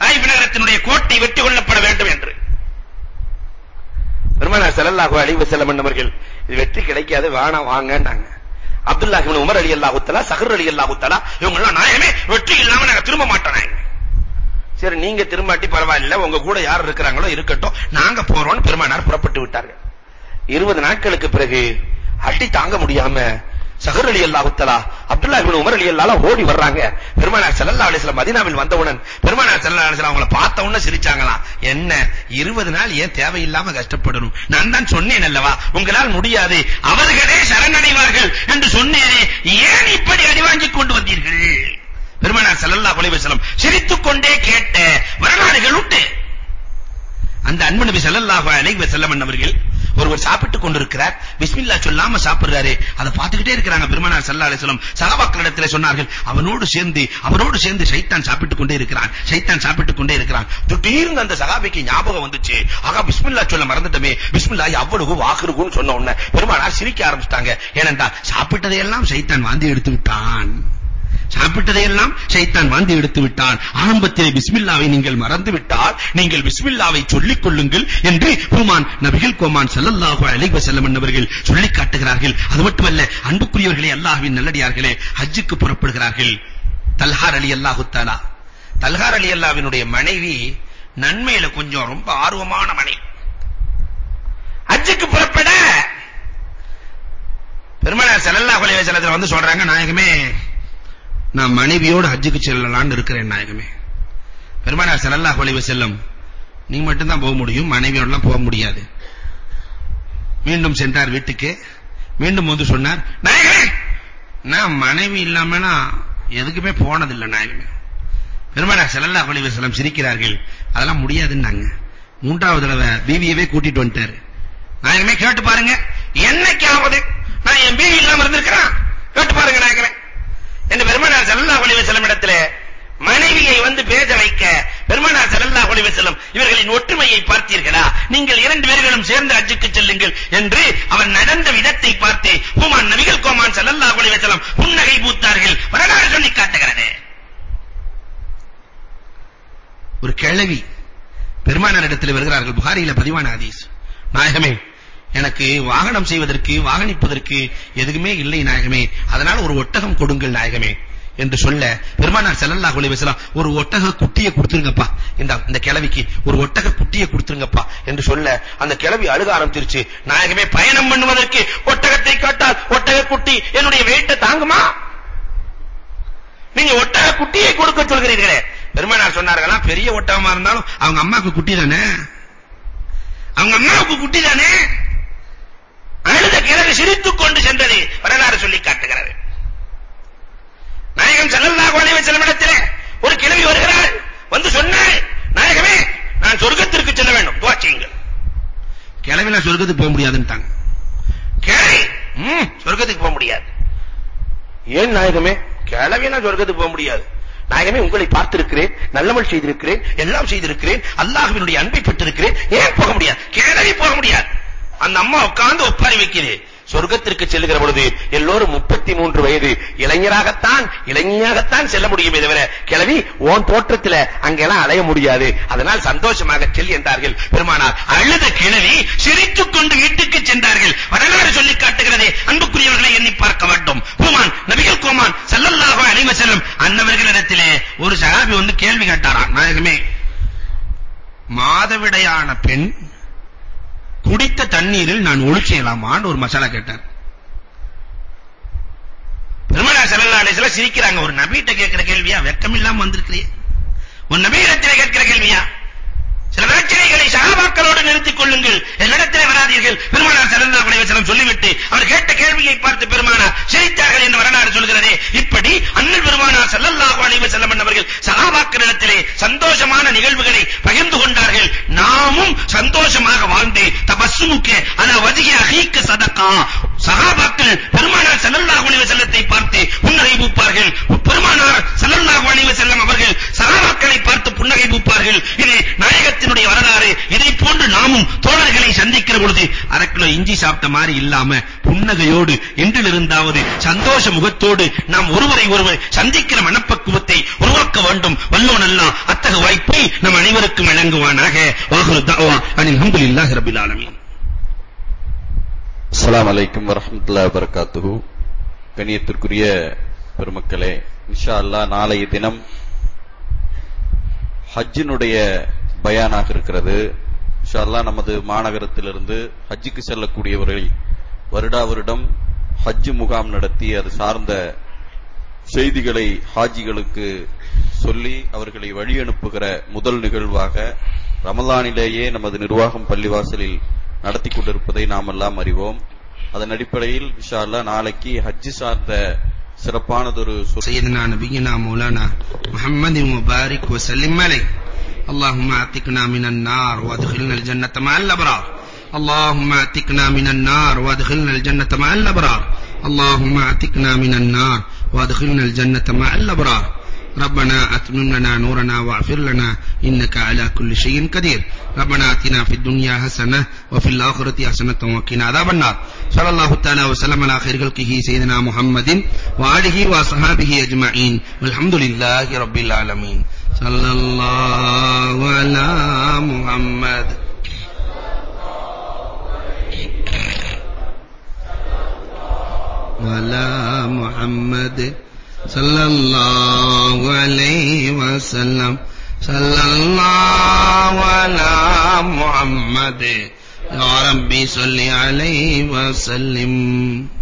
தாயிப் நகரத்தினுடைய கோட்டை வெற்றி கொள்ளப்பட வேண்டும் என்று. பெருமானார் ஸல்லல்லாஹு அலைஹி வஸல்லம் அவர்கள் இது வெற்றி கிடைக்காது வேணாம் வாங்கன்னாங்க. அப்துல்லாஹ் இப்னு உமர் ரலியல்லாஹு தஆலா சஹர் ரலியல்லாஹு தஆலா இவங்க எல்லாம் நாயமே வெற்றி இல்லாம நாங்க திரும்ப மாட்டோம். சரி நீங்க திரும்பாட்டி பரவாயில்ல உங்க கூட யார் இருக்கிறாங்களோ இருக்கட்டும் நாங்க போறோம்னு பெருமானார் புறப்பட்டு விட்டார்கள். 20 நாட்களுக்கு பிறகு அடி தாங்க முடியாம சஹர் அலி அல்லாஹு தஆலா அப்துல்லாஹ் இப்னு உமர் அலி அல்லாஹ் ஓடி வர்றாங்க. பெருமானார் ஸல்லல்லாஹு அலைஹி வஸல்லம் மதீனாவில் வந்தவுடன் பெருமானார் ஸல்லல்லாஹு அலைஹி வஸல்லம் அவங்கள பார்த்த உடனே சிரிச்சாங்களாம். என்ன 20 நாள் ஏன் தேவையில்லாம கஷ்டப்படணும்? நான் தான் சொன்னேன் அல்லவா? உங்களால் முடியாது. அவர்களே சரணடைவார்கள் என்று சொன்னேனே. ஏன் இப்படி அடிவாங்கி கொண்டு வந்தீர்கள்? பெருமானார் ஸல்லல்லாஹு அலைஹி வஸல்லம் சிரித்துக்கொண்டே கேட்ட வரலாறுகள் உண்டு. அந்த அன்பு நபி ஸல்லல்லாஹு அலைஹி வஸல்லம் அவர்கள் ஒருவர் சாப்பிட்டுக் கொண்டிருக்கிறார். பிஸ்மில்லா சொல்லாம சாப்பிடுறாரு. அதை பார்த்துக்கிட்டே இருக்கிறாங்க பெருமானார் ஸல்லல்லாஹு அலைஹி வஸல்லம். சஹாபாக்களிடத்தில் சொன்னார்கள் அவனோடு சேர்ந்து அவனோடு சேர்ந்து ஷைத்தான் சாப்பிட்டுக் கொண்டே இருக்கிறான். ஷைத்தான் சாப்பிட்டுக் கொண்டே இருக்கிறான். திடீர்னு அந்த சஹாபிக்கு ஞாபகம் வந்துச்சு. ஆகா பிஸ்மில்லா சொல்ல மறந்துட்டமே. பிஸ்மில்லாஹ் அவ்வளவு வாக்குருகுன்னு சொன்ன உடனே பெருமானார் சிரிக்க ஆரம்பிச்சிட்டாங்க. ஏனென்றால் சாப்பிட்டதையெல்லாம் சைத்தான் வாந்தி எடுத்து விட்டான். சாப்பிட்டதையெல்லாம் ஷைத்தான் வாந்தி எடுத்து விட்டான் ஆரம்பத்திலே பிஸ்மில்லாவை நீங்கள் மறந்து விட்டால் நீங்கள் பிஸ்மில்லாவை சொல்லிக் கொள்ளுங்கள் என்று குமான் நபிகள் கோமான் ஸல்லல்லாஹு அலைஹி வஸல்லம் அவர்கள் சொல்லிக் காட்டுகிறார்கள். அது மட்டுமல்ல அன்புக்குரியவர்களே அல்லாஹ்வின் நல்லடியார்களே ஹஜ்ஜுக்கு புறப்படுகிறார்கள். தல்ஹார் அலி அல்லாஹு தஆலா. தல்ஹார் அலி அல்லாஹ்வினுடைய மனைவி நன்மையில கொஞ்சம் ரொம்ப ஆர்வமான மனைவி ஹஜ்ஜுக்கு புறப்பட! பெருமானார் ஸல்லல்லாஹு அலைஹி வஸல்லம் வந்து சொல்றாங்க நாயகமே நான் மனைவியோடு ஹஜ்ஜுக்கு செல்லலாம்னு இருக்கிறேன் நாயகமே. பெருமானார் ஸல்லல்லாஹு அலைஹி வஸல்லம் நீ மட்டும் தான் போக முடியும் மனைவியோடலாம் போக முடியாது. மீண்டும் சென்றார் வீட்டுக்கு. மீண்டும் வந்து சொன்னார் நாயகமே நான் மனைவி இல்லாமனா எதுக்குமே போனதில்லை நாயகமே. பெருமானார் ஸல்லல்லாஹு அலைஹி வஸல்லம் சிரிக்கிறார்கள் அதெல்லாம் முடியாதுன்னாங்க. மூன்றாவது தடவை பீவியவே கூட்டிட்டு வந்துட்டாரு. நாயகமே கேட்டு பாருங்க என்னைக்காவது நான் என் பீவி இல்லாம இருந்திருக்கிறேன்? கேட்டு பாருங்க நாயகமே. என்று பெருமானார் ஸல்லல்லாஹு அலைஹி வஸல்லம் இடத்திலே மனைவியை வந்து பேச வைக்க பெருமானார் ஸல்லல்லாஹு அலைஹி வஸல்லம் இவர்களின் ஒற்றுமையை பார்த்தீர்களா? நீங்கள் இரண்டு பேர்களும் சேர்ந்து ஹஜ்ஜுக்கு செல்லுங்கள் என்று அவன் நடந்த விதத்தை பார்த்து ஹுமான் நபிகள் கோமான் ஸல்லல்லாஹு அலைஹி வஸல்லம் புன்னகை பூத்தார்கள். வரலாறு சொல்லி காட்டுகிறது. ஒரு கிழவி பெருமானார் இடத்தில் வருகிறார்கள். புகாரியில பதிவான ஹதீஸ். நாயகமே எனக்கு வாகனம் செய்வதற்கு வாகனிப்பதற்கு எதுவுமே இல்லை நாயகமே. அதனால ஒரு ஒட்டகம் கொடுங்கள் நாயகமே என்று சொல்ல பெருமானார் ஸல்லல்லாஹு அலைஹி வஸல்லம் ஒரு ஒட்டக குட்டியை கொடுத்துருங்கப்பா. இந்த இந்த கிழவிக்கு ஒரு ஒட்டக குட்டியை கொடுத்துருங்கப்பா என்று சொல்ல அந்த கிழவி அழுக ஆரம்பிச்சிருச்சு. நாயகமே பயணம் பண்ணுவதற்கு ஒட்டகத்தை காட்டால் ஒட்டக குட்டி என்னுடைய வெயிட்ட தாங்குமா? நீங்க ஒட்டக குட்டியை கொடுக்க சொல்கிறீர்களே. பெருமானார் சொன்னார்களா பெரிய ஒட்டகமா இருந்தாலும் அவங்க அம்மாவுக்கு குட்டி தானே? அவங்க அம்மாவுக்கு குட்டி தானே? அழுத கிழவி சிரித்துக் கொண்டு சென்றது வரலாறு சொல்லி காட்டுகிறது. நாயகம் ஸல்லல்லாஹு அலைஹி வஸல்லம் இடத்திலே ஒரு கிழவி வருகிறாள். வந்து சொன்னாள் நாயகமே நான் சொர்க்கத்திற்கு செல்ல வேண்டும். துஆ செய்யுங்கள். கிழவில சொர்க்கத்துக்கு போக முடியாதுன்ட்டாங்க கிழவி ம் சொர்க்கத்துக்கு போக முடியாது. ஏன் நாயகமே கிழவினா சொர்க்கத்துக்கு போக முடியாது. நாயகமே உங்களை பார்த்திருக்கிறேன் நல்லமல் செய்திருக்கிறேன் எல்லாம் செய்திருக்கிறேன் அல்லாஹ்வினுடைய அன்பை பெற்றிருக்கிறேன். ஏன் போக முடியாது? கிழவி போக முடியாது. அந்த அம்மா உட்கார்ந்து ஒப்பாரி சொர்க்கத்திற்கு செல்லுகிற பொழுது எல்லோரும் 33 வயது இளைஞராகத்தான் இளைஞராகத்தான் செல்ல முடியுமே தவிர கிழவி ஓன் தோற்றத்துல அங்கெல்லாம் அலைய முடியாது. அதனால் சந்தோஷமாக செல் என்றார்கள். பெருமானார் அழுத கிழவி சிரித்துக் கொண்டு வீட்டுக்கு சென்றார்கள். வரலாறு சொல்லி காட்டுகிறதே. அன்புக்குரியவர்களை எண்ணி பார்க்க வேண்டும். கோமான் நபிகள் கோமான் ஸல்லல்லாஹு அலைஹி வஸல்லம். அன்னவர்களிடத்திலே ஒரு சஹாபி வந்து கேள்வி கேட்டாராம். நாயகமே மாதவிடையான பெண் குடித்த தண்ணீரில் நான் ஒளி செய்யலாமான்னு ஒரு மசாலா கேட்டார். பெருமானார் ஸல்லல்லாஹு அலைஹி வஸல்லம் சிரிக்கிறாங்க. ஒரு நபிட்ட கேட்கிற கேள்வியா? வெக்கம் இல்லாம வந்திருக்கிறீ ஒரு நபியிடத்தில் கேட்கிற கேள்வியா? சில பிரச்சனைகளை சகாபாக்களோடு நிறுத்திக் கொள்ளுங்கள். என்னிடத்தில் வராதீர்கள். பெருமானார் ஸல்லல்லாஹு அலைஹி வஸல்லம் சொல்லிவிட்டு அவர் கேட்ட கேள்வியை பார்த்து பெருமானார் சிரித்தார்கள் என்று வரலாறு சொல்கிறதே. இப்படி அண்ணல் பெருமானார் ஸல்லல்லாஹு அலைஹி வஸல்லம் அவர்கள் சகாபாக்களிடத்திலே சந்தோஷமான நிகழ்வுகளை பகிர்ந்து கொண்டார்கள். நாமும் சந்தோஷமாக வாழ்ந்து. தபஸ்ஸுமுக்கு அலா வஜ்ஹி அஹீக்க சதகா சகாபாக்கள் பெருமானார் ஸல்லல்லாஹு இஞ்சி மாதிரி இல்லாம புன்னகையோடு என்றிலிருந்தாவது சந்தோஷ முகத்தோடு நாம் ஒருவரை ஒருவர் சந்திக்கிற மனப்பக்குவத்தை உருவாக்க வேண்டும். வல்லோன் அல்லாஹ் அத்தக வாய்ப்பை நம் அனைவருக்கும் வழங்குவானாக. வாகுரு தாவா அனில் ஹம்துலில்லாஹி ரப்பில் ஆலமீன். அஸ்ஸலாமு அலைக்கும் வரஹ்மத்துல்லாஹி வபரகாத்துஹு. கண்ணியத்திற்குரிய பெருமக்களே இன்ஷா அல்லாஹ் நாளைய தினம் ஹஜ்ஜினுடைய பயானாக இருக்கிறது. இன்ஷால்லா நமது மாநகரத்திலிருந்து ஹஜ்ஜுக்கு செல்லக்கூடியவர்கள் வருடா வருடம் ஹஜ்ஜு முகாம் நடத்தி அது சார்ந்த செய்திகளை ஹாஜிகளுக்கு சொல்லி அவர்களை வழி அனுப்புகிற முதல் நிகழ்வாக ரமலானிலேயே நமது நிர்வாகம் பள்ளிவாசலில் நடத்தி கொண்டிருப்பதை நாம் எல்லாம் அறிவோம். அதன் அடிப்படையில் இன்ஷால்லா நாளைக்கு ஹஜ் சார்ந்த சிறப்பானதொரு சையதுனா நபியனா மௌலானா முபாரிக் வசல்லிம் اللهم اعتقنا من النار وادخلنا الجنة مع الأبرار. اللهم اعتقنا من النار وادخلنا الجنة مع الأبرار. اللهم اعتقنا من النار وادخلنا الجنة مع الأبرار. ربنا أتمم لنا نورنا واغفر لنا إنك على كل شيء قدير. ربنا آتنا في الدنيا حسنة وفي الآخرة حسنة وقنا عذاب النار. صلى الله تعالى وسلم على خير خلقه سيدنا محمد وآله وصحابه أجمعين. والحمد لله رب العالمين. صلى الله على محمد. وعلى محمد صلى الله عليه وسلم. صلى الله على محمد. يا ربي صل عليه وسلم.